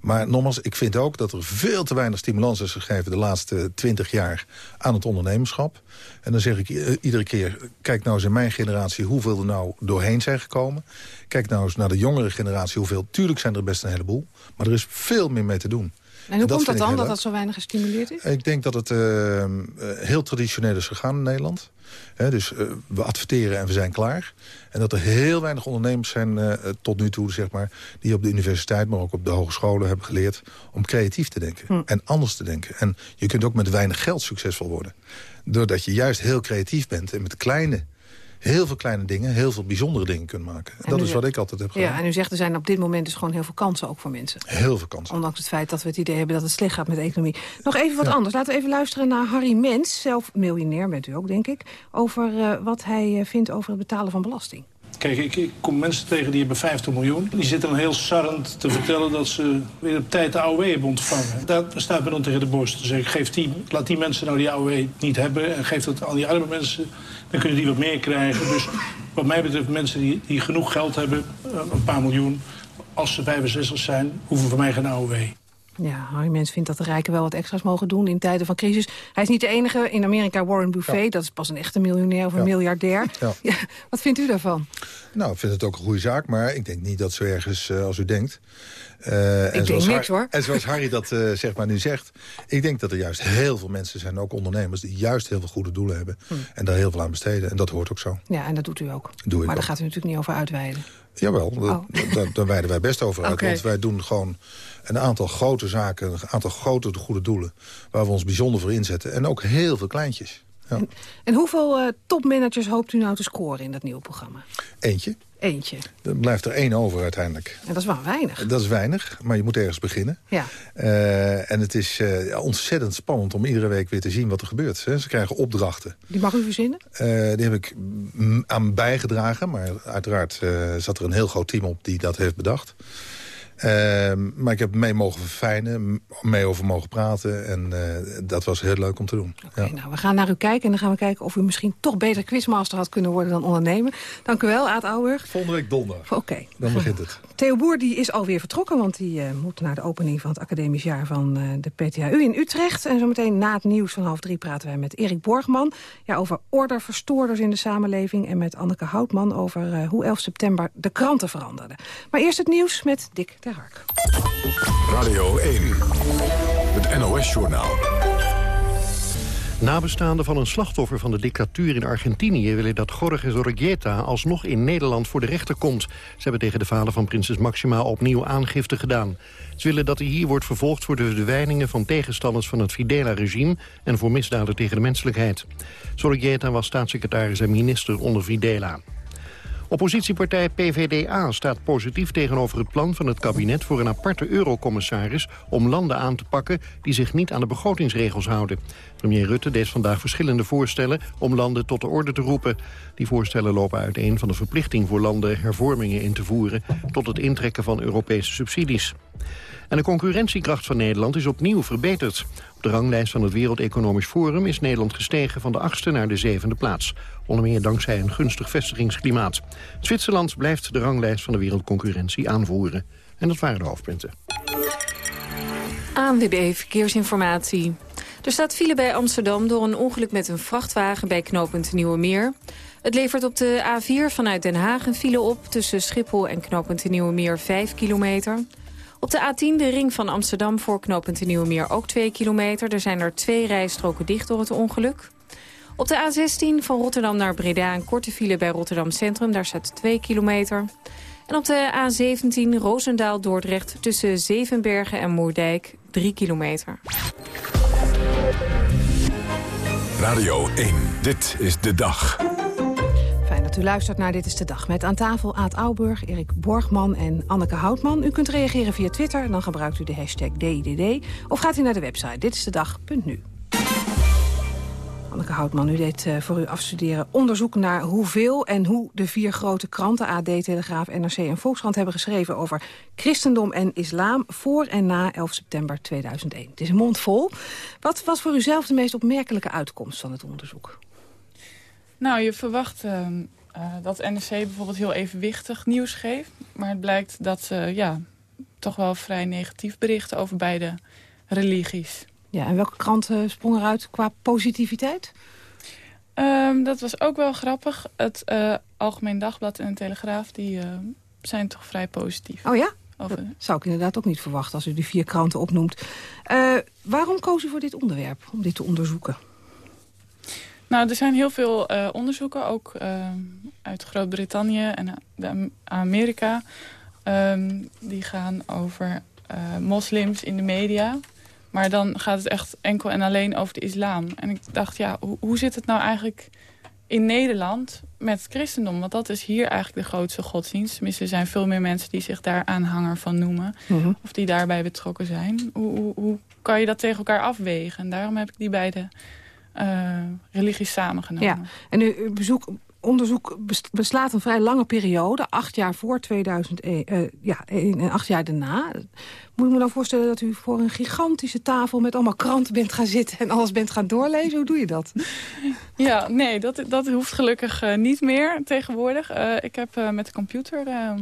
Speaker 13: Maar nogmaals, ik vind ook dat er veel te weinig stimulans is gegeven... de laatste twintig jaar aan het ondernemerschap. En dan zeg ik i- iedere keer, kijk nou eens in mijn generatie... hoeveel er nou doorheen zijn gekomen. Kijk nou eens naar de jongere generatie, hoeveel... Tuurlijk zijn er best een heleboel, maar er is veel meer mee te doen.
Speaker 9: En hoe komt dat dan, dat dat zo weinig gestimuleerd is?
Speaker 13: Ik denk dat het eh, eh, heel traditioneel is gegaan in Nederland. Dus eh, we adverteren en we zijn klaar. En dat er heel weinig ondernemers zijn tot nu toe, zeg maar... die op de universiteit, maar ook op de hogescholen hebben geleerd... om creatief te denken
Speaker 9: Hm.
Speaker 13: en anders te denken. En je kunt ook met weinig geld succesvol worden. Doordat je juist heel creatief bent en met kleine... heel veel kleine dingen, heel veel bijzondere dingen kunt maken. En dat is
Speaker 9: zegt-
Speaker 13: wat ik altijd heb gedaan.
Speaker 9: Ja, en u zegt er zijn op dit moment dus gewoon heel veel kansen ook voor mensen.
Speaker 13: Heel veel kansen.
Speaker 9: Ondanks het feit dat we het idee hebben dat het slecht gaat met de economie. Nog even wat
Speaker 13: Ja.
Speaker 9: anders. Laten we even luisteren naar Harry Mens, zelf miljonair bent u ook, denk ik... over eh, wat hij eh, vindt over het betalen van belasting.
Speaker 20: Kijk, ik, ik kom mensen tegen die hebben 50 miljoen. Die zitten dan heel sarrend te vertellen dat ze weer op tijd de AOW hebben ontvangen. Daar staat me dan tegen de borst te zeggen. Geef die, laat die mensen nou die AOW niet hebben. En geef dat aan die arme mensen. Dan kunnen die wat meer krijgen. Dus wat mij betreft mensen die, die genoeg geld hebben, eh, een paar miljoen. Als ze 65 zijn, hoeven voor mij geen AOW.
Speaker 9: Ja, Harry Mens vindt dat de rijken wel wat extra's mogen doen in tijden van crisis. Hij is niet de enige. In Amerika Warren Buffet, dat is pas een echte miljonair of een miljardair. Ja. wat vindt u daarvan?
Speaker 13: Nou, ik vind het ook een goede zaak, maar ik denk niet dat zo erg is als u denkt. Uh,
Speaker 9: ik en denk niks hoor.
Speaker 13: En zoals Harry dat uh, zeg maar nu zegt. Ik denk dat er juist heel veel mensen zijn, ook ondernemers... die juist heel veel goede doelen hebben. Hm. En daar heel veel aan besteden. En dat hoort ook zo.
Speaker 9: Ja, en dat doet u ook.
Speaker 13: Doe
Speaker 9: maar
Speaker 13: daar
Speaker 9: gaat u natuurlijk niet over uitweiden.
Speaker 13: Jawel, oh. daar, daar wijden wij best over uit. Okay. Want wij doen gewoon een aantal grote zaken... een aantal grote goede doelen... waar we ons bijzonder voor inzetten. En ook heel veel kleintjes. Ja.
Speaker 9: En, en, hoeveel uh, topmanagers hoopt u nou te scoren in dat nieuwe programma?
Speaker 13: Eentje.
Speaker 9: Eentje.
Speaker 13: Dan blijft er één over uiteindelijk.
Speaker 9: En dat is wel weinig.
Speaker 13: Dat is weinig, maar je moet ergens beginnen.
Speaker 9: Ja.
Speaker 13: Uh, en het is uh, ontzettend spannend om iedere week weer te zien wat er gebeurt. Hè. Ze krijgen opdrachten.
Speaker 9: Die mag u verzinnen?
Speaker 13: Uh, die heb ik aan bijgedragen. Maar uiteraard zat er een heel groot team op die dat heeft bedacht. Ehm, maar ik heb mee mogen verfijnen, mee over mogen praten. En uh, dat was heel leuk om te doen.
Speaker 9: Okay, nou, we gaan naar u kijken en dan gaan we kijken of u misschien toch beter quizmaster had kunnen worden dan ondernemer. Dank u wel, Aad Ouwburg.
Speaker 13: Volgende week donderdag.
Speaker 9: Oké.
Speaker 13: Dan begint het.
Speaker 9: Theo Boer die is alweer vertrokken, want die uh, moet naar de opening van het academisch jaar van uh, de PTHU in Utrecht. En zometeen na het nieuws van half drie praten wij met Erik Borgman ja, over orderverstoorders in de samenleving. En met Anneke Houtman over hoe 11 september de kranten veranderden. Maar eerst het nieuws met Dick ter Hark.
Speaker 1: Radio 1, het NOS-journaal.
Speaker 2: Nabestaanden van een slachtoffer van de dictatuur in Argentinië... willen dat Jorge Zorreguieta alsnog in Nederland voor de rechter komt. Ze hebben tegen de vader van prinses Maxima opnieuw aangifte gedaan. Ze willen dat hij hier wordt vervolgd voor de verdwijningen van tegenstanders van het Fidela-regime... en voor misdaden tegen de menselijkheid. Zorreguieta was staatssecretaris en minister onder Fidela. Oppositiepartij PVDA staat positief tegenover het plan van het kabinet voor een aparte eurocommissaris om landen aan te pakken die zich niet aan de begrotingsregels houden. Premier Rutte deed vandaag verschillende voorstellen om landen tot de orde te roepen. Die voorstellen lopen uiteen van de verplichting voor landen hervormingen in te voeren tot het intrekken van Europese subsidies. En de concurrentiekracht van Nederland is opnieuw verbeterd. Op de ranglijst van het Wereld Economisch Forum is Nederland gestegen van de achtste naar de zevende plaats. Onder meer dankzij een gunstig vestigingsklimaat. Zwitserland blijft de ranglijst van de wereldconcurrentie aanvoeren. En dat waren de hoofdpunten.
Speaker 21: ANWB Verkeersinformatie. Er staat file bij Amsterdam door een ongeluk met een vrachtwagen bij knooppunt Nieuwe Meer. Het levert op de A4 vanuit Den Haag een file op tussen Schiphol en knooppunt Nieuwe Meer 5 kilometer. Op de A10, de ring van Amsterdam voor knooppunt Nieuwe Meer ook 2 kilometer. Er zijn er twee rijstroken dicht door het ongeluk. Op de A16 van Rotterdam naar Breda een korte file bij Rotterdam Centrum. Daar staat 2 kilometer. En op de A17 Roosendaal-Dordrecht tussen Zevenbergen en Moerdijk 3 kilometer.
Speaker 1: Radio 1, dit is de dag.
Speaker 9: U luistert naar Dit is de Dag met aan tafel Aad Ouwburg, Erik Borgman en Anneke Houtman. U kunt reageren via Twitter, dan gebruikt u de hashtag DIDD. Of gaat u naar de website ditistedag.nu. Anneke Houtman, u deed uh, voor u afstuderen onderzoek naar hoeveel en hoe de vier grote kranten AD, Telegraaf, NRC en Volkskrant hebben geschreven over christendom en islam voor en na 11 september 2001. Het is een mond vol. Wat was voor u zelf de meest opmerkelijke uitkomst van het onderzoek?
Speaker 14: Nou, je verwacht uh, dat NRC bijvoorbeeld heel evenwichtig nieuws geeft. Maar het blijkt dat ze ja, toch wel vrij negatief berichten over beide religies.
Speaker 9: Ja, en welke kranten sprong eruit qua positiviteit?
Speaker 14: Um, dat was ook wel grappig. Het uh, Algemeen Dagblad en de Telegraaf die, uh, zijn toch vrij positief.
Speaker 9: Oh ja? Over... Dat zou ik inderdaad ook niet verwachten als u die vier kranten opnoemt. Uh, waarom koos u voor dit onderwerp, om dit te onderzoeken?
Speaker 14: Nou, er zijn heel veel onderzoeken, ook uit Groot-Brittannië en de Amerika. Um, die gaan over moslims in de media. Maar dan gaat het echt enkel en alleen over de islam. En ik dacht, ja, hoe, hoe zit het nou eigenlijk in Nederland met het christendom? Want dat is hier eigenlijk de grootste godsdienst. Tenminste, er zijn veel meer mensen die zich daar aanhanger van noemen. Mm -hmm. Of die daarbij betrokken zijn. Hoe, hoe, hoe kan je dat tegen elkaar afwegen? En daarom heb ik die beide uh, religies samengenomen.
Speaker 9: Ja, en uw bezoek, onderzoek beslaat een vrij lange periode. Acht jaar voor 2001, uh, ja, en acht jaar daarna. Moet ik me dan voorstellen dat u voor een gigantische tafel... met allemaal kranten bent gaan zitten en alles bent gaan doorlezen? Hoe doe je dat?
Speaker 14: Ja, nee, dat, dat hoeft gelukkig uh, niet meer tegenwoordig. Uh, ik heb uh, met de computer ehm,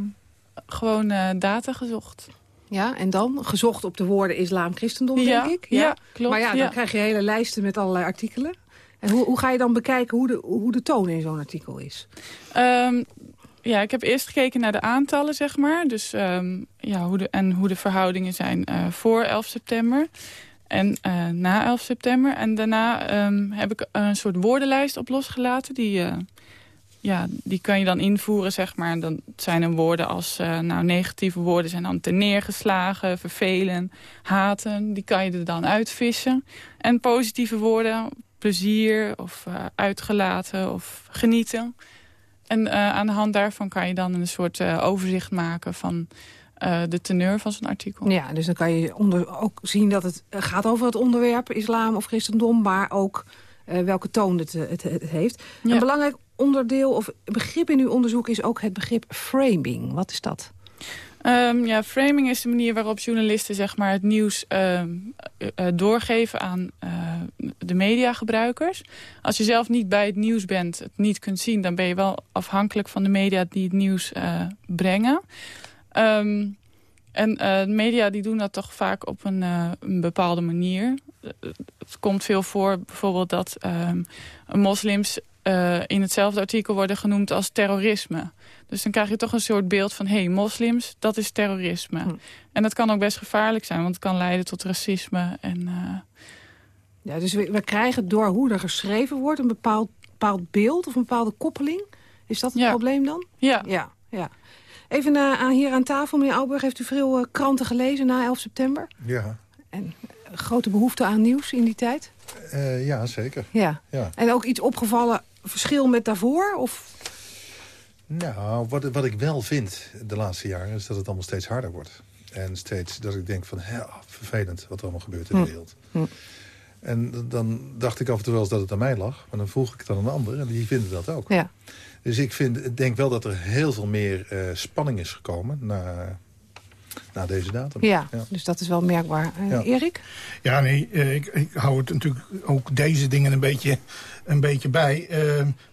Speaker 14: gewoon data gezocht.
Speaker 9: Ja, en dan? Gezocht op de woorden islam, christendom,
Speaker 14: Ja,
Speaker 9: denk ik.
Speaker 14: ja, klopt,
Speaker 9: Maar ja, dan
Speaker 14: ja.
Speaker 9: krijg je hele lijsten met allerlei artikelen. En hoe, hoe ga je dan bekijken hoe de, hoe de toon in zo'n artikel is?
Speaker 14: Ehm, ja, ik heb eerst gekeken naar de aantallen, zeg maar. Dus, ehm, ja, hoe de, en hoe de verhoudingen zijn eh, voor 11 september. En eh, na 11 september. En daarna ehm, heb ik een soort woordenlijst op losgelaten. Die, eh, ja, die kan je dan invoeren, zeg maar. Dan zijn er woorden als... nou, negatieve woorden zijn dan neergeslagen, vervelen, haten. Die kan je er dan uitvissen. En positieve woorden, plezier of eh, uitgelaten of genieten. En eh, aan de hand daarvan kan je dan een soort eh, overzicht maken van de teneur van zo'n artikel.
Speaker 9: Ja, dus dan kan je onder, ook zien dat het gaat over het onderwerp islam of christendom... maar ook welke toon het, het, het heeft.
Speaker 14: Ja.
Speaker 9: Een belangrijk onderdeel of begrip in uw onderzoek is ook het begrip framing. Wat is dat?
Speaker 14: Ehm, ja, framing is de manier waarop journalisten zeg maar, het nieuws ehm, eh, eh, doorgeven aan eh, de mediagebruikers. Als je zelf niet bij het nieuws bent, het niet kunt zien... dan ben je wel afhankelijk van de media die het nieuws brengen. Ehm, en media die doen dat toch vaak op een, een bepaalde manier. Het komt veel voor bijvoorbeeld dat moslims in hetzelfde artikel worden genoemd als terrorisme. Dus dan krijg je toch een soort beeld van... hé, hey, moslims, dat is terrorisme. En dat kan ook best gevaarlijk zijn, want het kan leiden tot racisme. En, eh,
Speaker 9: Ja, dus we, we krijgen door hoe er geschreven wordt... een bepaald, bepaald beeld of een bepaalde koppeling. Is dat het probleem dan?
Speaker 14: Ja.
Speaker 9: ja, ja. Even eh, aan, hier aan tafel, meneer Alburg. Heeft u veel eh, kranten gelezen na 11 september?
Speaker 13: Ja,
Speaker 9: En grote behoefte aan nieuws in die tijd?
Speaker 13: Eh, ja zeker.
Speaker 9: Ja.
Speaker 13: Ja.
Speaker 9: En ook iets opgevallen verschil met daarvoor? Of...
Speaker 13: Nou, wat, wat ik wel vind de laatste jaren... is dat het allemaal steeds harder wordt. En steeds dat ik denk van, hè, ah, vervelend wat er allemaal gebeurt in de
Speaker 9: Hm.
Speaker 13: wereld.
Speaker 9: Hm.
Speaker 13: En dan dacht ik af en toe wel eens dat het aan mij lag. Maar dan vroeg ik het aan een ander en die vinden dat ook.
Speaker 9: Ja.
Speaker 13: Dus ik vind, denk wel dat er heel veel meer eh, spanning is gekomen na, na deze datum.
Speaker 9: Ja, dus dat is wel merkbaar. Eh,
Speaker 13: Ja.
Speaker 9: Erik?
Speaker 15: Ja, nee, eh, ik, ik hou het natuurlijk ook deze dingen een beetje, een beetje bij. Eh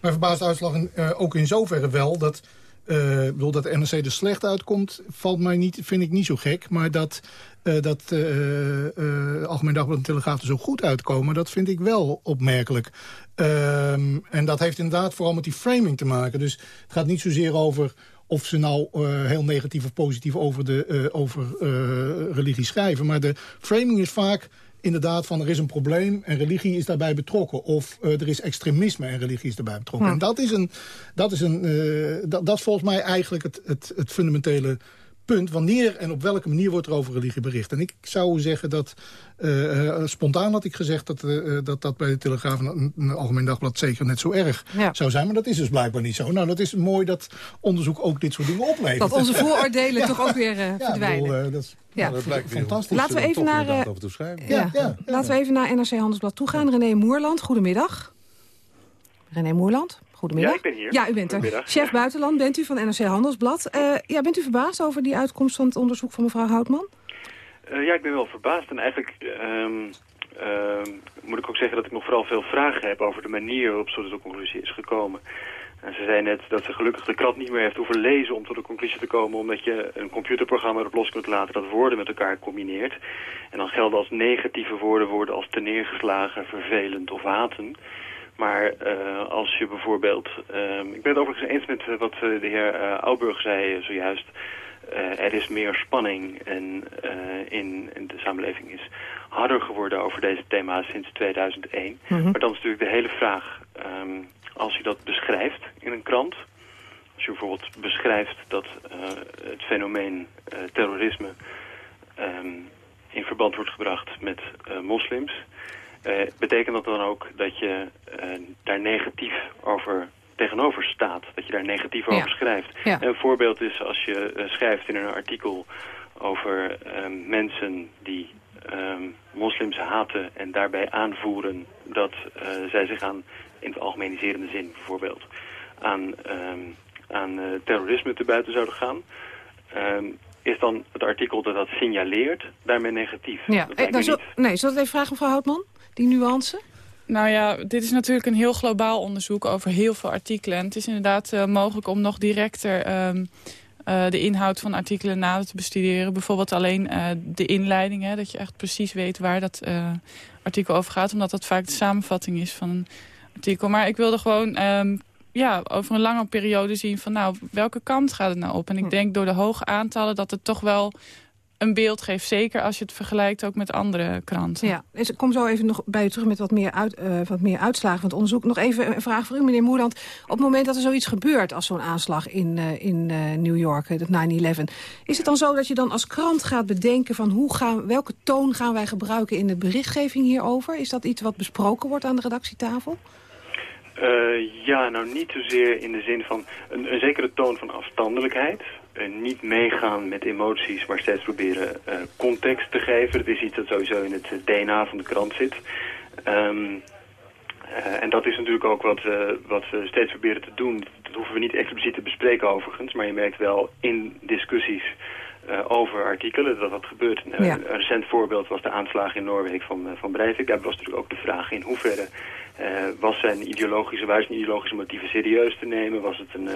Speaker 15: mij verbaast de uitslag in, eh, ook in zoverre wel dat... eh, ik bedoel, dat de NRC er slecht uitkomt, valt mij niet, vind ik niet zo gek. Maar dat, eh dat eh, eh, Algemeen Dagblad en Telegraaf er zo goed uitkomen... dat vind ik wel opmerkelijk. Ehm, en dat heeft inderdaad vooral met die framing te maken. Dus het gaat niet zozeer over of ze nou eh, heel negatief of positief over, de, eh, over eh, religie schrijven. Maar de framing is vaak inderdaad van er is een probleem en religie is daarbij betrokken. Of er is extremisme en religie is daarbij betrokken. En dat is, een, dat, is een, dat, dat is volgens mij eigenlijk het, het, het fundamentele punt. Wanneer en op welke manier wordt er over religie bericht. En ik zou zeggen dat, eh, eh, spontaan had ik gezegd... dat eh, dat, dat bij de Telegraaf en een Algemeen Dagblad zeker net zo erg
Speaker 9: Ja.
Speaker 15: zou zijn. Maar dat is dus blijkbaar niet zo. Nou, dat is mooi dat onderzoek ook dit soort dingen oplevert.
Speaker 9: Dat onze vooroordelen toch ook weer eh,
Speaker 15: Ja, ik
Speaker 9: verdwijnen.
Speaker 15: bedoel, eh, dat is
Speaker 9: Ja.
Speaker 13: Nou, dat blijkt weer
Speaker 15: fantastisch.
Speaker 9: Laten we even naar, eh. Ja.
Speaker 15: ja,
Speaker 9: Laten we even naar NRC Handelsblad toe gaan. René Moerland, goedemiddag. René Moerland, goedemiddag.
Speaker 22: Ja, ik ben hier.
Speaker 9: Ja, u bent er. Chef
Speaker 22: ja.
Speaker 9: buitenland bent u van NRC Handelsblad. Eh, ja, bent u verbaasd over die uitkomst van het onderzoek van mevrouw Houtman?
Speaker 22: Eh, ja, ik ben wel verbaasd. En eigenlijk ehm, ehm, moet ik ook zeggen dat ik nog vooral veel vragen heb over de manier waarop ze tot de conclusie is gekomen. En ze zei net dat ze gelukkig de krant niet meer heeft hoeven lezen om tot de conclusie te komen, omdat je een computerprogramma erop los kunt laten dat woorden met elkaar combineert. En dan gelden als negatieve woorden woorden als teneergeslagen, vervelend of haten. Maar eh, als je bijvoorbeeld... ehm, ik ben het overigens eens met eh, wat eh, de heer eh Auburg zei zojuist. Er is meer spanning en, in, in de samenleving is harder geworden over deze thema's sinds 2001.
Speaker 23: Mhm.
Speaker 22: Maar dan is natuurlijk de hele vraag, ehm, als je dat beschrijft in een krant... als je bijvoorbeeld beschrijft dat het fenomeen terrorisme... ehm, in verband wordt gebracht met moslims... Eh, betekent dat dan ook dat je eh, daar negatief over tegenover staat? Dat je daar negatief
Speaker 23: Ja.
Speaker 22: over schrijft?
Speaker 23: Ja.
Speaker 22: Een voorbeeld is als je eh, schrijft in een artikel over mensen die ehm, moslims haten en daarbij aanvoeren dat zij zich aan, in het algemeniserende zin bijvoorbeeld, aan, ehm, aan terrorisme te buiten zouden gaan. Ehm, is dan het artikel dat dat signaleert daarmee negatief?
Speaker 9: Ja.
Speaker 22: Dat
Speaker 9: Eh, nou, zo, nee, zal ik even vragen, mevrouw Houtman? Die nuance?
Speaker 14: Nou ja, dit is natuurlijk een heel globaal onderzoek over heel veel artikelen. En het is inderdaad eh, mogelijk om nog directer ehm, eh, de inhoud van artikelen nader te bestuderen. Bijvoorbeeld alleen uh, de inleiding, hè, dat je echt precies weet waar dat artikel over gaat. Omdat dat vaak de samenvatting is van een artikel. Maar ik wilde gewoon um, ja, over een lange periode zien van nou, welke kant gaat het nou op? En ik hm. denk door de hoge aantallen dat het toch wel een beeld geeft. Zeker als je het vergelijkt ook met andere kranten.
Speaker 9: Ja, dus ik kom zo even nog bij u terug met wat meer, uit, uh, wat meer uitslagen van het onderzoek. Nog even een vraag voor u, meneer Moerland. Op het moment dat er zoiets gebeurt als zo'n aanslag in, uh, in uh, New York, dat 9-11... is het dan zo dat je dan als krant gaat bedenken van hoe gaan, welke toon gaan wij gebruiken in de berichtgeving hierover? Is dat iets wat besproken wordt aan de redactietafel?
Speaker 22: Uh, ja, nou niet zozeer in de zin van een, een zekere toon van afstandelijkheid. Uh, niet meegaan met emoties, maar steeds proberen uh, context te geven. Dat is iets dat sowieso in het DNA van de krant zit. Um, en dat is natuurlijk ook wat, wat we steeds proberen te doen. Dat hoeven we niet expliciet te bespreken overigens, maar je merkt wel in discussies over artikelen dat dat gebeurt. Ja. Een recent voorbeeld was de aanslag in Noorwegen van, van Breivik. Daar was natuurlijk ook de vraag in hoeverre uh, was zijn ideologische, waren zijn ideologische motieven serieus te nemen? Was het een,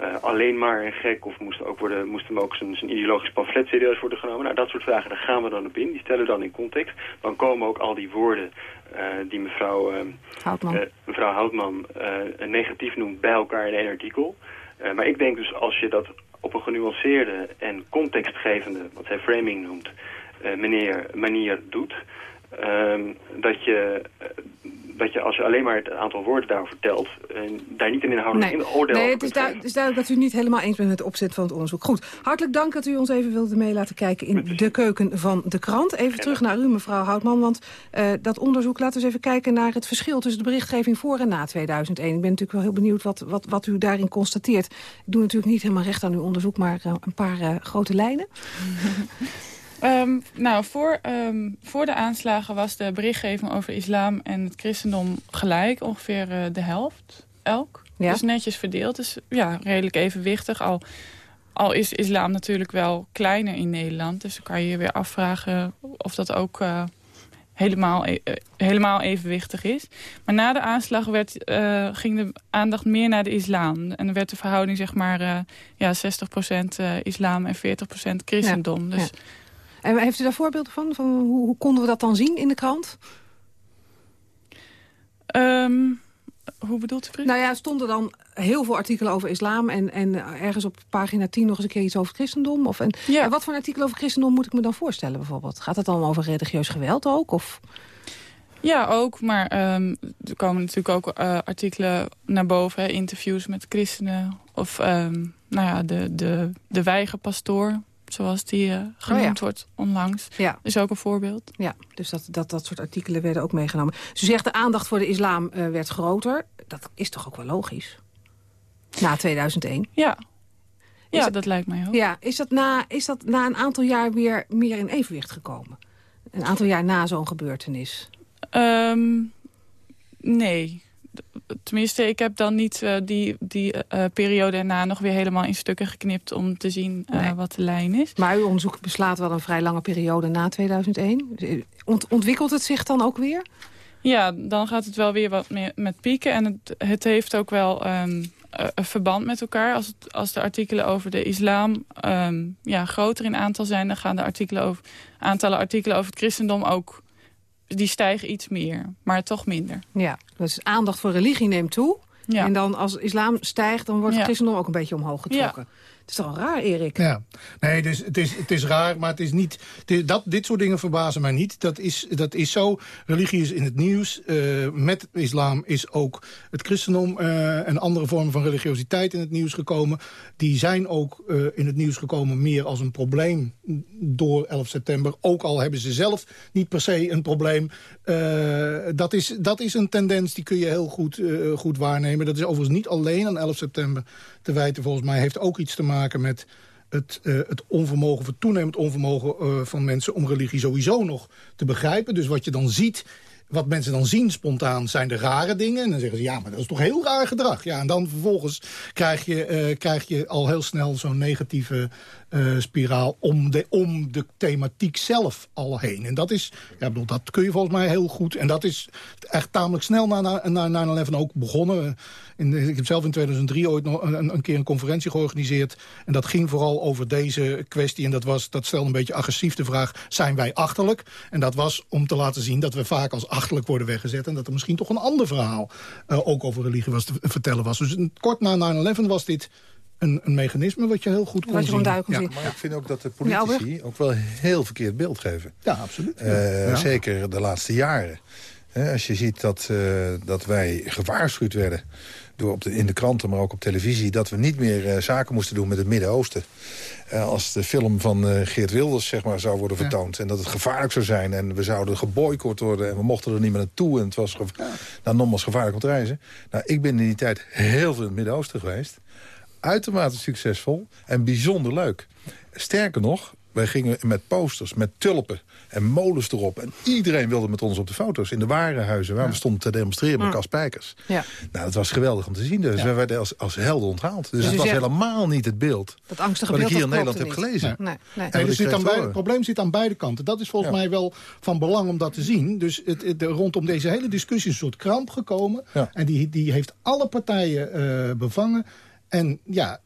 Speaker 22: uh, alleen maar een gek of moest, ook worden, moest hem ook zijn, zijn ideologisch pamflet serieus worden genomen? Nou, dat soort vragen, daar gaan we dan op in. Die stellen we dan in context. Dan komen ook al die woorden die mevrouw
Speaker 9: Houtman,
Speaker 22: mevrouw Houtman negatief noemt bij elkaar in één artikel. maar ik denk dus als je dat op een genuanceerde en contextgevende, wat zij framing noemt, manier, manier doet... Um, dat je dat je als je alleen maar het aantal woorden daarover vertelt... en daar niet een inhoudelijk
Speaker 9: nee.
Speaker 22: oordeel
Speaker 9: nee, het is, het is duidelijk dat u niet helemaal eens bent met de opzet van het onderzoek. Goed, hartelijk dank dat u ons even wilde mee laten kijken in de keuken van de krant. Even terug naar u, mevrouw Houtman, want uh, dat onderzoek... laten we eens even kijken naar het verschil tussen de berichtgeving voor en na 2001. Ik ben natuurlijk wel heel benieuwd wat, wat, wat u daarin constateert. Ik doe natuurlijk niet helemaal recht aan uw onderzoek, maar uh, een paar uh, grote lijnen.
Speaker 14: Um, nou, voor, um, voor de aanslagen was de berichtgeving over islam en het christendom gelijk. Ongeveer uh, de helft, elk. Ja. Dus netjes verdeeld. Dus ja, redelijk evenwichtig. Al, al is islam natuurlijk wel kleiner in Nederland. Dus dan kan je je weer afvragen of dat ook uh, helemaal, uh, helemaal evenwichtig is. Maar na de aanslag werd, ging de aandacht meer naar de islam. En dan werd de verhouding zeg maar ja, 60% islam en 40% christendom.
Speaker 9: Ja.
Speaker 14: Dus...
Speaker 9: Ja. En heeft u daar voorbeelden van? van hoe, hoe, konden we dat dan zien in de krant?
Speaker 14: Um, hoe bedoelt u?
Speaker 9: Nou ja, stonden dan heel veel artikelen over islam... en, en ergens op pagina 10 nog eens een keer iets over christendom? Of, en,
Speaker 14: ja.
Speaker 9: en wat voor artikel over christendom moet ik me dan voorstellen bijvoorbeeld? Gaat het dan over religieus geweld ook? Of...
Speaker 14: Ja, ook. Maar um, er komen natuurlijk ook uh, artikelen naar boven. Hè, interviews met christenen. Of um, nou ja, de, de, de weigerpastoor zoals die uh, genoemd oh ja. wordt onlangs.
Speaker 9: Ja.
Speaker 14: Is ook een voorbeeld.
Speaker 9: Ja, dus dat, dat, dat soort artikelen werden ook meegenomen. Dus u zegt de aandacht voor de islam uh, werd groter. Dat is toch ook wel logisch? Na 2001.
Speaker 14: Ja, ja dat lijkt mij ook.
Speaker 9: Ja, is dat, na, is dat na een aantal jaar weer meer in evenwicht gekomen? Een aantal jaar na zo'n gebeurtenis?
Speaker 14: Um, nee tenminste, ik heb dan niet uh, die, die uh, periode erna nog weer helemaal in stukken geknipt om te zien uh, nee. wat de lijn is.
Speaker 9: Maar uw onderzoek beslaat wel een vrij lange periode na 2001. Ont ontwikkelt het zich dan ook weer?
Speaker 14: Ja, dan gaat het wel weer wat meer met pieken. En het, het heeft ook wel um, een verband met elkaar. Als, het, als de artikelen over de islam um, ja, groter in aantal zijn... dan gaan de artikelen over, aantallen artikelen over het christendom ook die stijgen iets meer, maar toch minder.
Speaker 9: Ja, dus aandacht voor religie neemt toe.
Speaker 14: Ja.
Speaker 9: En dan als islam stijgt, dan wordt het
Speaker 14: Ja.
Speaker 9: christendom ook een beetje omhoog getrokken.
Speaker 14: Ja.
Speaker 9: Het is toch wel raar, Erik?
Speaker 15: Ja, nee, dus het is, het is raar, maar het is niet... dat, dit soort dingen verbazen mij niet. Dat is, dat is zo. Religie is in het nieuws. Eh, met islam is ook het christendom eh, en andere vormen van religiositeit in het nieuws gekomen. Die zijn ook eh, in het nieuws gekomen meer als een probleem door 11 september. Ook al hebben ze zelf niet per se een probleem. Dat, is, dat is een tendens die kun je heel goed, goed waarnemen. Dat is overigens niet alleen aan 11 september te wijten. Volgens mij heeft ook iets te maken met het, eh, het onvermogen, het toenemend onvermogen eh, van mensen... om religie sowieso nog te begrijpen. Dus wat je dan ziet wat mensen dan zien spontaan zijn de rare dingen. En dan zeggen ze, ja, maar dat is toch heel raar gedrag. Ja, en dan vervolgens krijg je, eh, krijg je al heel snel zo'n negatieve eh, spiraal om de, om de thematiek zelf al heen. En dat is, ja, bedoel, dat kun je volgens mij heel goed. En dat is echt tamelijk snel na, na, na 9-11 ook begonnen. In, ik heb zelf in 2003 ooit nog een, een, keer een conferentie georganiseerd. En dat ging vooral over deze kwestie. En dat, was, dat stelde een beetje agressief de vraag, zijn wij achterlijk? En dat was om te laten zien dat we vaak als achterlijk worden weggezet... en dat er misschien toch een ander verhaal uh, ook over religie was te vertellen was. Dus kort na 9-11 was dit een, een, mechanisme wat je heel goed kon zien.
Speaker 13: Ja, maar ik vind ook dat de politici ook wel heel verkeerd beeld geven.
Speaker 15: Ja, absoluut.
Speaker 13: Uh, ja. Zeker de laatste jaren. als je ziet dat, uh, dat wij gewaarschuwd werden door op de, in de kranten, maar ook op televisie... dat we niet meer uh, zaken moesten doen met het Midden-Oosten. Uh, als de film van uh, Geert Wilders zeg maar, zou worden vertoond... Ja. en dat het gevaarlijk zou zijn en we zouden geboycott worden... en we mochten er niet meer naartoe en het was nou, nogmaals gevaarlijk om te reizen. Nou, ik ben in die tijd heel veel in het Midden-Oosten geweest. Uitermate succesvol en bijzonder leuk. Sterker nog, wij gingen met posters, met tulpen en molens erop. En iedereen wilde met ons op de foto's in de warenhuizen... waar ja. we stonden te demonstreren met. Kaspijkers.
Speaker 9: Ja.
Speaker 13: Nou, dat was geweldig om te zien. Dus we werden als, als helden onthaald. Dus,
Speaker 9: Dus
Speaker 13: het was helemaal niet het beeld...
Speaker 9: Dat angstige
Speaker 13: wat ik
Speaker 9: beeld,
Speaker 13: hier in Nederland heb gelezen.
Speaker 9: Nee, nee.
Speaker 13: Ik
Speaker 15: aan
Speaker 13: te
Speaker 15: beide, het probleem zit aan beide kanten. Dat is volgens mij wel van belang om dat te zien. Dus het, het, rondom deze hele discussie is een soort kramp gekomen. En die, die heeft alle partijen eh, bevangen. En ja,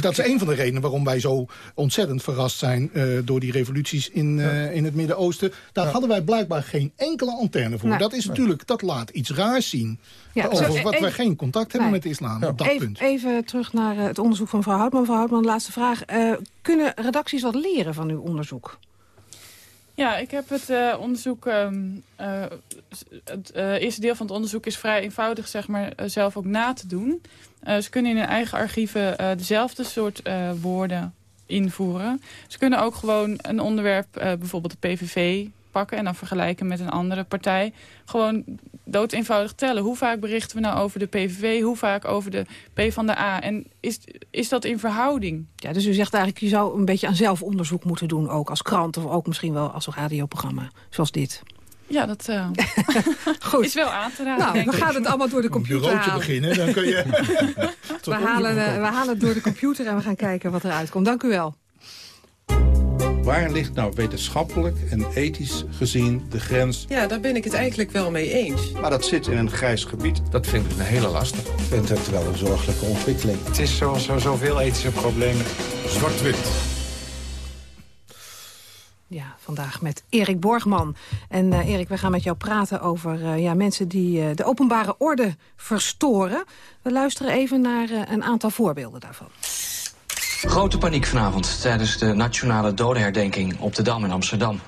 Speaker 15: dat is een van de redenen waarom wij zo ontzettend verrast zijn... eh, door die revoluties in, eh, in het Midden-Oosten. Daar hadden wij blijkbaar geen enkele antenne voor.
Speaker 9: Nee.
Speaker 15: Dat is natuurlijk, dat laat iets raars zien.
Speaker 9: Ja,
Speaker 15: over
Speaker 9: zo-
Speaker 15: wat
Speaker 9: even-
Speaker 15: wij geen contact hebben
Speaker 9: Nee.
Speaker 15: met de islam op dat
Speaker 9: even,
Speaker 15: punt.
Speaker 9: even terug naar eh, het onderzoek van mevrouw Houtman. Mevrouw Houtman, laatste vraag. Eh, kunnen redacties wat leren van uw onderzoek?
Speaker 14: Ja, ik heb het eh, onderzoek... ehm, eh, het eh, eerste deel van het onderzoek is vrij eenvoudig zeg maar, eh, zelf ook na te doen. Eh, ze kunnen in hun eigen archieven eh, dezelfde soort eh, woorden invoeren. Ze kunnen ook gewoon een onderwerp, bijvoorbeeld de PVV, pakken... en dan vergelijken met een andere partij. Gewoon dood eenvoudig tellen. Hoe vaak berichten we nou over de PVV? Hoe vaak over de P van de A? En is, is dat in verhouding?
Speaker 9: Ja, dus u zegt eigenlijk, je zou een beetje aan zelfonderzoek moeten doen... ook als krant of ook misschien wel als radioprogramma, zoals dit.
Speaker 14: Ja, dat eh, is wel aan te raden.
Speaker 9: Nou, we gaan het allemaal door de computer
Speaker 15: bureau te beginnen, dan kun je...
Speaker 9: We halen, eh, we halen het door de computer en we gaan kijken wat eruit komt. Dank u wel.
Speaker 8: Waar ligt nou wetenschappelijk en ethisch gezien de grens?
Speaker 24: Ja, daar ben ik het eigenlijk wel mee eens.
Speaker 8: Maar dat zit in een grijs gebied. Dat vind ik een hele lastig.
Speaker 25: Ik vind het wel een zorgelijke ontwikkeling.
Speaker 12: Het is zoals zo, zoveel ethische problemen.
Speaker 1: Zwart-wit.
Speaker 9: Ja, vandaag met Erik Borgman. En eh, Erik, we gaan met jou praten over eh, ja, mensen die eh, de openbare orde verstoren. We luisteren even naar een aantal voorbeelden daarvan.
Speaker 26: Grote paniek vanavond tijdens de nationale dodenherdenking op de Dam in Amsterdam.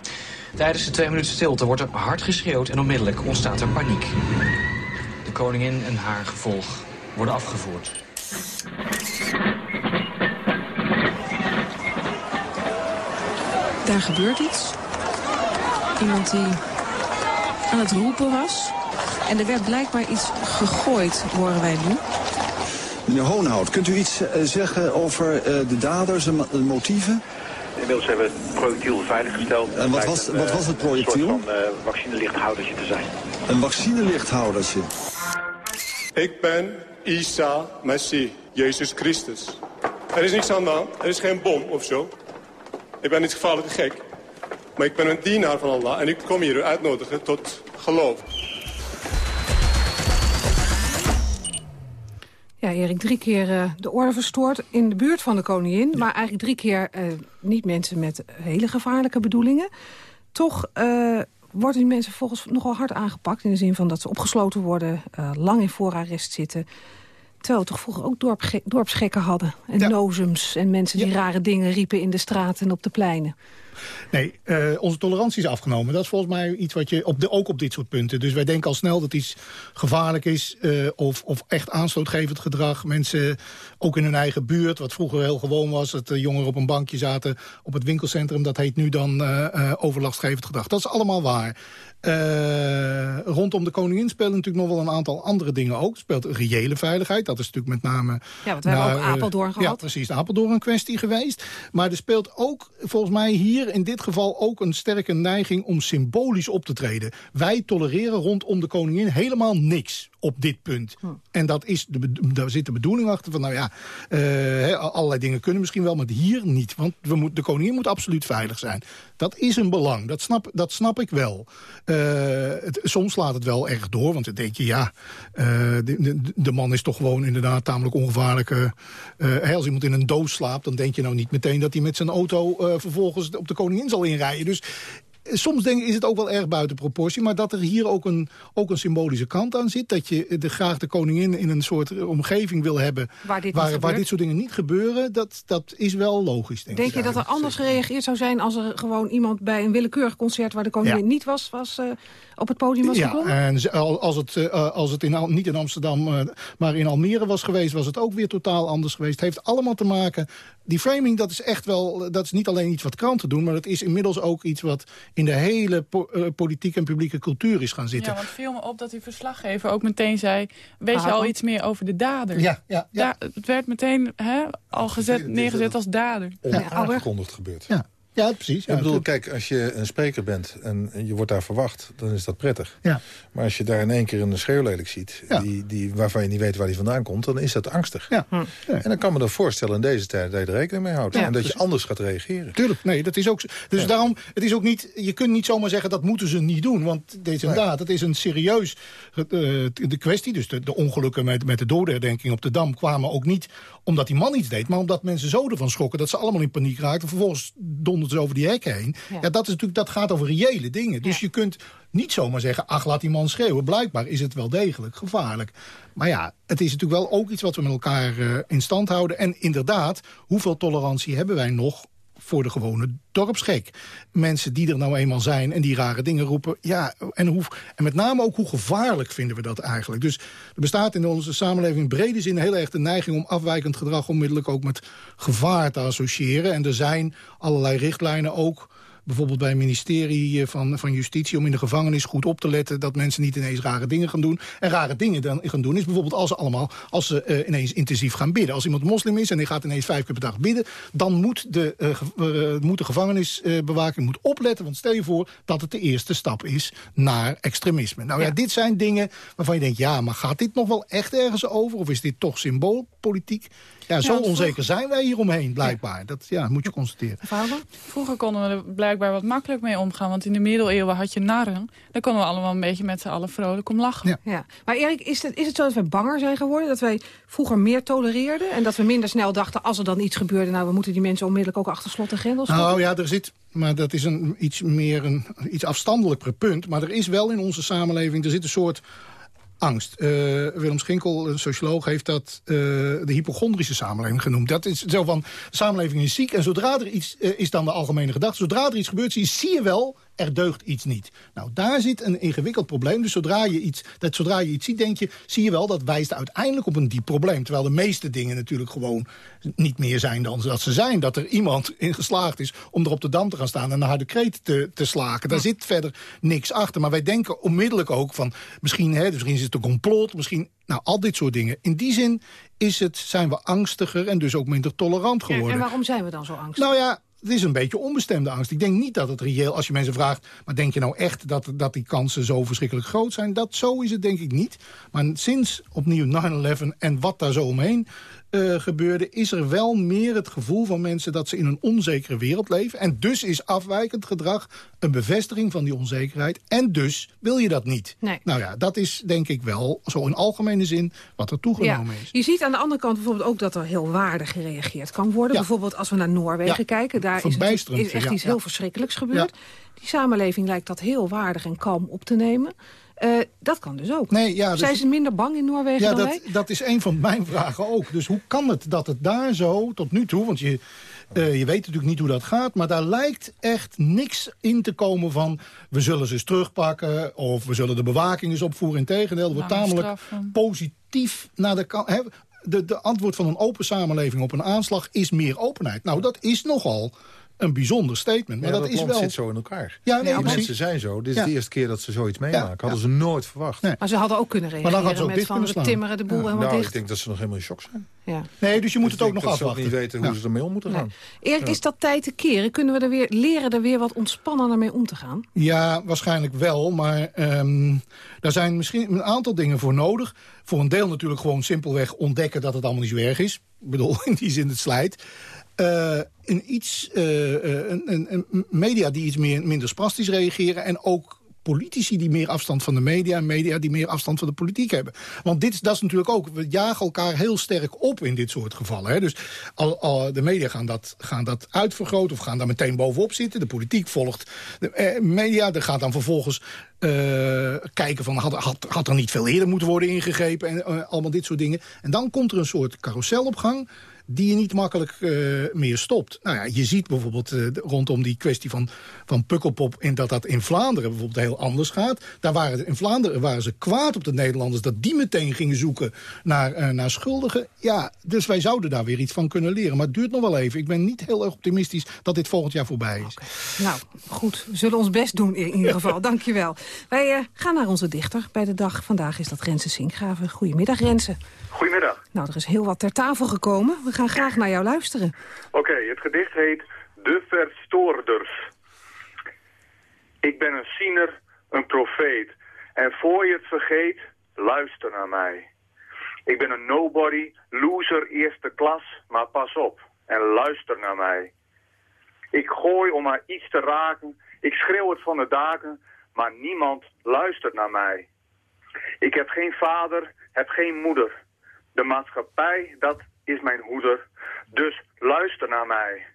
Speaker 26: Tijdens de twee minuten stilte wordt er hard geschreeuwd en onmiddellijk ontstaat er paniek. De koningin en haar gevolg worden afgevoerd.
Speaker 21: Daar gebeurt iets. Iemand die aan het roepen was. En er werd blijkbaar iets gegooid, horen wij nu.
Speaker 27: Meneer Hoonhout, kunt u iets eh, zeggen over eh, de daders en de motieven?
Speaker 22: Inmiddels hebben we het projectiel veiliggesteld.
Speaker 27: En wat was-
Speaker 22: een,
Speaker 27: wat was het
Speaker 22: eh,
Speaker 27: projectiel?
Speaker 22: Een soort van uh, vaccinelichthoudertje te zijn.
Speaker 27: Een vaccinelichthoudertje.
Speaker 28: Ik ben Isa Messi, Jezus Christus. Er is niks aan de hand, er is geen bom of zo. Ik ben niet gevaarlijk gek. Maar ik ben een dienaar van Allah en ik kom hier u uitnodigen tot geloof.
Speaker 9: Ja, Erik, drie keer eh, de orde verstoord in de buurt van de koningin. Maar eigenlijk drie keer eh, niet mensen met hele gevaarlijke bedoelingen. Toch eh, worden die mensen volgens nogal hard aangepakt... in de zin van dat ze opgesloten worden, lang in voorarrest zitten... Terwijl we toch vroeger ook dorpge- dorpsgekken hadden. En nozems en mensen die rare dingen riepen in de straten en op de pleinen.
Speaker 15: Nee, eh, onze tolerantie is afgenomen. Dat is volgens mij iets wat je op de, ook op dit soort punten. Dus wij denken al snel dat iets gevaarlijk is eh, of, of echt aanstootgevend gedrag. Mensen ook in hun eigen buurt, wat vroeger heel gewoon was, dat de jongeren op een bankje zaten op het winkelcentrum. Dat heet nu dan eh, overlastgevend gedrag. Dat is allemaal waar. Eh, rondom de koningin spelen natuurlijk nog wel een aantal andere dingen ook. speelt reële veiligheid, dat is natuurlijk met name...
Speaker 9: Ja, want we hebben ook Apeldoorn gehad.
Speaker 15: Ja, precies, de Apeldoorn kwestie geweest. Maar er speelt ook volgens mij hier in dit geval ook een sterke neiging om symbolisch op te treden. Wij tolereren rondom de koningin helemaal niks op dit punt. Hm. En dat is de, daar zit de bedoeling achter van, nou ja, uh, allerlei dingen kunnen misschien wel, maar hier niet. Want we moet, de koningin moet absoluut veilig zijn. Dat is een belang, dat snap, dat snap ik wel. Uh, het, soms slaat het wel erg door, want dan denk je, ja, uh, de, de, man is toch gewoon inderdaad tamelijk ongevaarlijk. als iemand in een doos slaapt, dan denk je nou niet meteen dat hij met zijn auto vervolgens op de koningin zal inrijden. Dus soms denk ik, is het ook wel erg buiten proportie. Maar dat er hier ook een, ook een symbolische kant aan zit. Dat je de, graag de koningin in een soort omgeving wil hebben...
Speaker 9: waar dit,
Speaker 15: waar, waar dit soort dingen niet gebeuren. Dat, dat is wel logisch, denk,
Speaker 9: denk ik. Denk je dat er anders gereageerd zou zijn... als er gewoon iemand bij een willekeurig concert... waar de koningin niet was, was uh, op het podium was
Speaker 15: ja, en als het, uh, als het in, niet in Amsterdam, uh, maar in Almere was geweest... was het ook weer totaal anders geweest. Het heeft allemaal te maken... Die framing, dat is echt wel... dat is niet alleen iets wat kranten doen... maar het is inmiddels ook iets wat in de hele po uh, politieke en publieke cultuur is gaan zitten.
Speaker 14: Ja, want viel me op dat die verslaggever ook meteen zei... weet je al iets meer over de dader?
Speaker 15: Ja, ja,
Speaker 14: ja. het werd meteen hè, al gezet, neergezet als dader.
Speaker 13: Onaangekondigd gebeurd.
Speaker 15: Ja. Ja, precies. Ja,
Speaker 13: ik bedoel, kijk, als je een spreker bent en je wordt daar verwacht, dan is dat prettig.
Speaker 15: Ja.
Speaker 13: Maar als je daar in één keer een schreeuwlelijk ziet, die, die, waarvan je niet weet waar die vandaan komt, dan is dat angstig.
Speaker 15: Ja.
Speaker 13: En dan kan me dan voorstellen in deze tijd dat je er rekening mee houdt. en dat je anders gaat reageren.
Speaker 15: Tuurlijk, nee, dat is ook... Dus daarom, het is ook niet, je kunt niet zomaar zeggen dat moeten ze niet doen. Want deze inderdaad, het is een serieus uh, de kwestie. Dus de, de ongelukken met, met de dodenherdenking op de Dam kwamen ook niet omdat die man iets deed, maar omdat mensen zo ervan schokken dat ze allemaal in paniek raakten. Vervolgens donderden over die hekken heen. Ja. dat, is natuurlijk, dat gaat over reële dingen. Dus je kunt niet zomaar zeggen, ach, laat die man schreeuwen. Blijkbaar is het wel degelijk gevaarlijk. Maar ja, het is natuurlijk wel ook iets wat we met elkaar uh, in stand houden. En inderdaad, hoeveel tolerantie hebben wij nog voor de gewone dorpsgek. Mensen die er nou eenmaal zijn en die rare dingen roepen. Ja, en, hoe, en met name ook hoe gevaarlijk vinden we dat eigenlijk. Dus er bestaat in onze samenleving in brede zin heel erg de neiging... om afwijkend gedrag onmiddellijk ook met gevaar te associëren. En er zijn allerlei richtlijnen ook bijvoorbeeld bij het ministerie eh, van, van Justitie... om in de gevangenis goed op te letten dat mensen niet ineens rare dingen gaan doen. En rare dingen dan gaan doen is bijvoorbeeld als ze allemaal als ze uh, ineens intensief gaan bidden. Als iemand moslim is en die gaat ineens vijf keer per dag bidden... dan moet de, uh, moet de gevangenisbewaking moet opletten. Want stel je voor dat het de eerste stap is naar extremisme. Nou ja, ja dit zijn dingen waarvan je denkt... ja, maar gaat dit nog wel echt ergens over? Of is dit toch symboolpolitiek? Ja, zo onzeker zijn wij hieromheen, blijkbaar. Dat ja, moet je constateren.
Speaker 14: Vroeger konden we er blijkbaar wat makkelijk mee omgaan. Want in de middeleeuwen had je narren. Daar konden we allemaal een beetje met z'n allen vrolijk om lachen.
Speaker 9: Ja. ja. Maar Erik, is het, is het zo dat we banger zijn geworden? Dat wij vroeger meer tolereerden? En dat we minder snel dachten, als er dan iets gebeurde... nou, we moeten die mensen onmiddellijk ook achter slot en grendels
Speaker 15: Nou ja, er zit... Maar dat is een iets meer een iets afstandelijker punt. Maar er is wel in onze samenleving... er zit een soort angst. Uh, Willem Schinkel, een socioloog, heeft dat uh, de hypochondrische samenleving genoemd. Dat is zo van, samenleving is ziek en zodra er iets, uh, is dan de algemene gedachte, zodra er iets gebeurt, zie je wel er deugt iets niet. Nou, daar zit een ingewikkeld probleem. Dus zodra je iets, dat zodra je iets ziet, denk je, zie je wel, dat wijst uiteindelijk op een diep probleem. Terwijl de meeste dingen natuurlijk gewoon niet meer zijn dan dat ze zijn. Dat er iemand in geslaagd is om er op de dam te gaan staan en een harde kreet te, te slaken. Daar zit verder niks achter. Maar wij denken onmiddellijk ook van, misschien, hè, misschien is het een complot, misschien, nou, al dit soort dingen. In die zin is het, zijn we angstiger en dus ook minder tolerant geworden. Ja,
Speaker 9: en waarom zijn we dan zo angstig?
Speaker 15: Nou ja, het is een beetje onbestemde angst. Ik denk niet dat het reëel, als je mensen vraagt... maar denk je nou echt dat, dat die kansen zo verschrikkelijk groot zijn? Dat, zo is het denk ik niet. Maar sinds opnieuw 9-11 en wat daar zo omheen uh, gebeurde... is er wel meer het gevoel van mensen dat ze in een onzekere wereld leven. En dus is afwijkend gedrag een bevestiging van die onzekerheid. En dus wil je dat niet.
Speaker 9: Nee.
Speaker 15: Nou ja, dat is denk ik wel zo in algemene zin wat er toegenomen
Speaker 9: ja.
Speaker 15: is.
Speaker 9: Je ziet aan de andere kant bijvoorbeeld ook dat er heel waardig gereageerd kan worden. Ja. Bijvoorbeeld als we naar Noorwegen ja. kijken. Daar is, het, is echt iets heel verschrikkelijks gebeurd. Die samenleving lijkt dat heel waardig en kalm op te nemen. Uh, dat kan dus ook.
Speaker 15: Nee, ja, dus,
Speaker 9: Zijn ze minder bang in Noorwegen
Speaker 15: ja,
Speaker 9: dan
Speaker 15: dat,
Speaker 9: wij?
Speaker 15: dat is een van mijn vragen ook. Dus hoe kan het dat het daar zo, tot nu toe... want je, uh, je weet natuurlijk niet hoe dat gaat... maar daar lijkt echt niks in te komen van... we zullen ze eens terugpakken of we zullen de bewaking eens opvoeren. Integendeel, het wordt tamelijk positief naar de kant... De, de antwoord van een open samenleving op een aanslag is meer openheid. Nou, dat is nogal een bijzonder statement. Maar
Speaker 13: Ja,
Speaker 15: dat, is
Speaker 13: land
Speaker 15: wel...
Speaker 13: zit zo in elkaar.
Speaker 15: Ja, nee,
Speaker 13: de mensen zijn zo. Dit is
Speaker 15: Ja.
Speaker 13: de eerste keer dat ze zoiets meemaken.
Speaker 15: Ja,
Speaker 13: Hadden ze nooit verwacht.
Speaker 9: Maar ze hadden ook kunnen
Speaker 15: Maar dan
Speaker 9: reageren
Speaker 15: hadden ze ook
Speaker 9: met van we
Speaker 15: slaan.
Speaker 9: timmeren de boel helemaal
Speaker 13: nou,
Speaker 9: dicht.
Speaker 13: ik denk dat ze nog helemaal in shock zijn.
Speaker 9: Ja.
Speaker 15: Nee, dus je moet
Speaker 13: Ik
Speaker 15: het ook nog
Speaker 13: dat
Speaker 15: afwachten.
Speaker 13: niet weten hoe
Speaker 15: Ja.
Speaker 13: ze ermee om moeten gaan.
Speaker 9: Erik, is dat tijd te keren? Kunnen we er weer leren er weer wat ontspannender mee om te gaan?
Speaker 15: Ja, waarschijnlijk wel. Maar ehm daar zijn misschien een aantal dingen voor nodig. Voor een deel natuurlijk gewoon simpelweg ontdekken dat het allemaal niet zo erg is. Ik bedoel, in die zin het slijt. Eh, een iets, eh, eh, een, een, een media die iets meer, minder spastisch reageren. En ook politici die meer afstand van de media... en media die meer afstand van de politiek hebben. Want dit, dat is natuurlijk ook... we jagen elkaar heel sterk op in dit soort gevallen. Hè. Dus al, de media gaan dat, gaan dat uitvergroten... of gaan daar meteen bovenop zitten. De politiek volgt de media. Er gaat dan vervolgens kijken van... Had, had, er niet veel eerder moeten worden ingegrepen... en allemaal dit soort dingen. En dan komt er een soort carousel op gang die je niet makkelijk eh, meer stopt. Nou ja, je ziet bijvoorbeeld eh, rondom die kwestie van, van Pukkelpop... in dat dat in Vlaanderen bijvoorbeeld heel anders gaat. Daar waren, in Vlaanderen waren ze kwaad op de Nederlanders... dat die meteen gingen zoeken naar, eh, naar schuldigen. Ja, dus wij zouden daar weer iets van kunnen leren. Maar het duurt nog wel even. Ik ben niet heel erg optimistisch dat dit volgend jaar voorbij is.
Speaker 9: Nou, goed. We zullen ons best doen in ieder geval. Dankjewel. Wij eh, gaan naar onze dichter bij de dag. Vandaag is dat Renze Sinkgraven. Goedemiddag, Renze.
Speaker 29: Goedemiddag.
Speaker 9: Nou, er is heel wat ter tafel gekomen. We gaan graag naar jou luisteren.
Speaker 29: Oké, het gedicht heet De Verstoorders. Ik ben een ziener, een profeet. En voor je het vergeet, luister naar mij. Ik ben een nobody, loser eerste klas, maar pas op en luister naar mij. Ik gooi om maar iets te raken, ik schreeuw het van de daken, maar niemand luistert naar mij. Ik heb geen vader, heb geen moeder. De maatschappij, dat is mijn hoeder. Dus luister naar mij.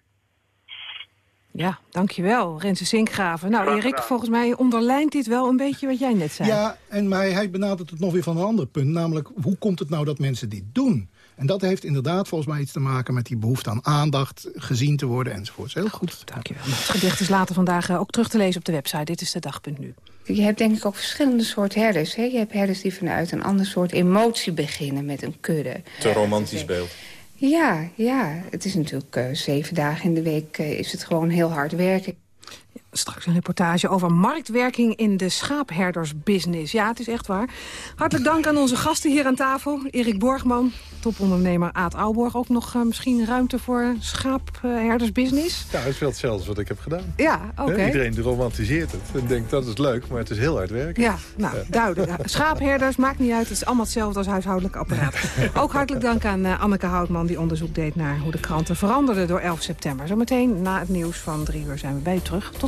Speaker 9: Ja, dankjewel, Renze Sinkgraven. Nou, Erik, volgens mij onderlijnt dit wel een beetje wat jij net zei.
Speaker 15: Ja, en maar hij benadert het nog weer van een ander punt. Namelijk, hoe komt het nou dat mensen dit doen? En dat heeft inderdaad volgens mij iets te maken met die behoefte aan aandacht, gezien te worden enzovoort. Heel goed.
Speaker 9: Dankjewel. Het gedicht is later vandaag eh, ook terug te lezen op de website. Dit is de dag.nu.
Speaker 30: Je hebt denk ik ook verschillende soorten herders. Hè? Je hebt herders die vanuit een ander soort emotie beginnen met een kudde.
Speaker 31: Te romantisch beeld.
Speaker 30: Ja, ja. Het is natuurlijk eh, zeven dagen in de week eh, is het gewoon heel hard werken.
Speaker 9: Straks een reportage over marktwerking in de schaapherdersbusiness. Ja, het is echt waar. Hartelijk dank aan onze gasten hier aan tafel. Erik Borgman, topondernemer Aad Aalborg. Ook nog eh, misschien ruimte voor schaapherdersbusiness?
Speaker 13: Ja, het is wel hetzelfde wat ik heb gedaan.
Speaker 9: Ja, oké.
Speaker 13: Iedereen romantiseert het en denkt dat is leuk, maar het is heel hard werken.
Speaker 9: Ja, nou, duidelijk. Schaapherders, maakt niet uit. Het is allemaal hetzelfde als huishoudelijk apparaat. Ook hartelijk dank aan eh, Anneke Houtman... die onderzoek deed naar hoe de kranten veranderden door 11 september. Zometeen na het nieuws van drie uur zijn we bij terug. Tot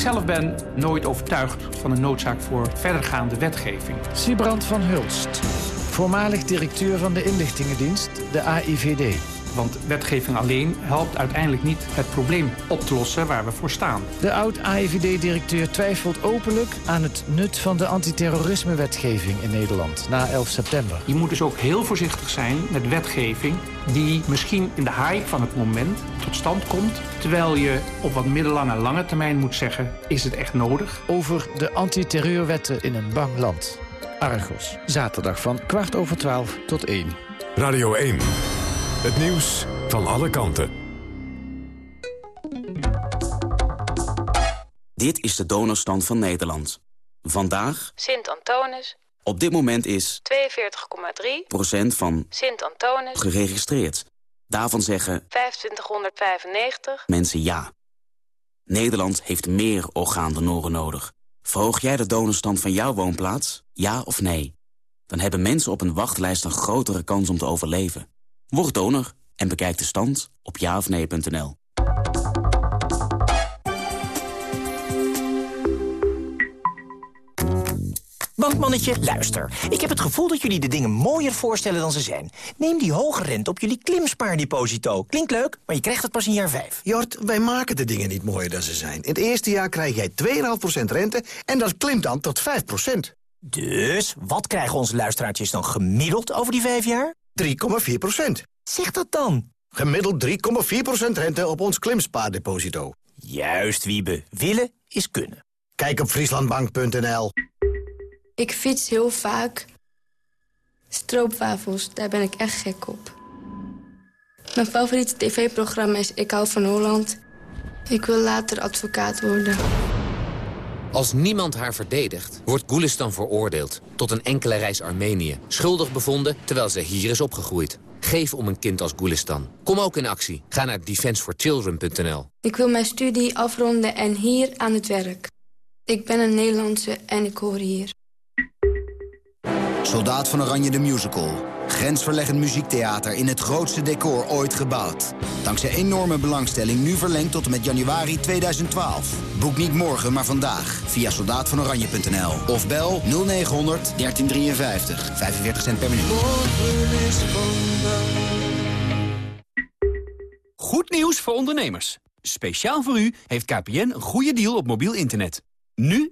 Speaker 32: Ikzelf ben nooit overtuigd van de noodzaak voor verdergaande wetgeving.
Speaker 33: Sibrand van Hulst, voormalig directeur van de inlichtingendienst, de AIVD.
Speaker 32: Want wetgeving alleen helpt uiteindelijk niet het probleem op te lossen waar we voor staan.
Speaker 33: De oud-AIVD-directeur twijfelt openlijk aan het nut van de antiterrorisme-wetgeving in Nederland na 11 september.
Speaker 32: Je moet dus ook heel voorzichtig zijn met wetgeving die misschien in de hype van het moment tot stand komt. Terwijl je op wat middellange en lange termijn moet zeggen, is het echt nodig?
Speaker 33: Over de antiterreurwetten in een bang land. Argos, zaterdag van kwart over twaalf tot één.
Speaker 1: Radio 1. Het nieuws van alle kanten.
Speaker 34: Dit is de donorstand van Nederland. Vandaag,
Speaker 21: Sint-Antonis,
Speaker 34: op dit moment is
Speaker 21: 42,3.
Speaker 34: procent van
Speaker 21: Sint-Antonis,
Speaker 34: geregistreerd. Daarvan zeggen
Speaker 21: 2595.
Speaker 34: mensen ja. Nederland heeft meer orgaandonoren nodig. Verhoog jij de donorstand van jouw woonplaats? Ja of nee? Dan hebben mensen op een wachtlijst een grotere kans om te overleven. Word donor en bekijk de stand op jaofnee.nl.
Speaker 35: Bankmannetje, luister. Ik heb het gevoel dat jullie de dingen mooier voorstellen dan ze zijn. Neem die hoge rente op jullie klimspaardeposito. Klinkt leuk, maar je krijgt het pas in jaar 5.
Speaker 31: Jort, wij maken de dingen niet mooier dan ze zijn. In het eerste jaar krijg jij 2,5% rente en dat klimt dan tot 5%.
Speaker 35: Dus, wat krijgen onze luisteraartjes dan gemiddeld over die vijf jaar?
Speaker 31: 3,4%.
Speaker 35: Zeg dat dan.
Speaker 31: Gemiddeld 3,4% rente op ons klimspaardeposito.
Speaker 35: Juist, Wiebe. Willen is kunnen.
Speaker 31: Kijk op frieslandbank.nl.
Speaker 36: Ik fiets heel vaak. Stroopwafels, daar ben ik echt gek op. Mijn favoriete tv-programma is Ik hou van Holland. Ik wil later advocaat worden.
Speaker 37: Als niemand haar verdedigt, wordt Gulistan veroordeeld... tot een enkele reis Armenië. Schuldig bevonden, terwijl ze hier is opgegroeid. Geef om een kind als Gulistan. Kom ook in actie. Ga naar defenseforchildren.nl.
Speaker 36: Ik wil mijn studie afronden en hier aan het werk. Ik ben een Nederlandse en ik hoor hier.
Speaker 38: Soldaat van Oranje de Musical. Grensverleggend muziektheater in het grootste decor ooit gebouwd. Dankzij enorme belangstelling nu verlengd tot en met januari 2012. Boek niet morgen, maar vandaag via soldaatvanoranje.nl. Of bel 0900 1353. 45 cent per minuut.
Speaker 39: Goed nieuws voor ondernemers. Speciaal voor u heeft KPN een goede deal op mobiel internet. Nu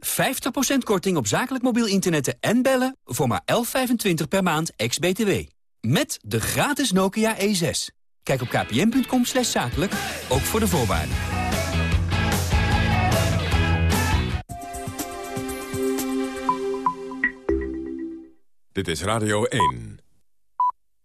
Speaker 39: 50% korting op zakelijk mobiel internetten en bellen voor maar 11,25 per maand ex-BTW. Met de gratis Nokia E6. Kijk op kpn.com slash zakelijk, ook voor de voorwaarden.
Speaker 1: Dit is Radio 1.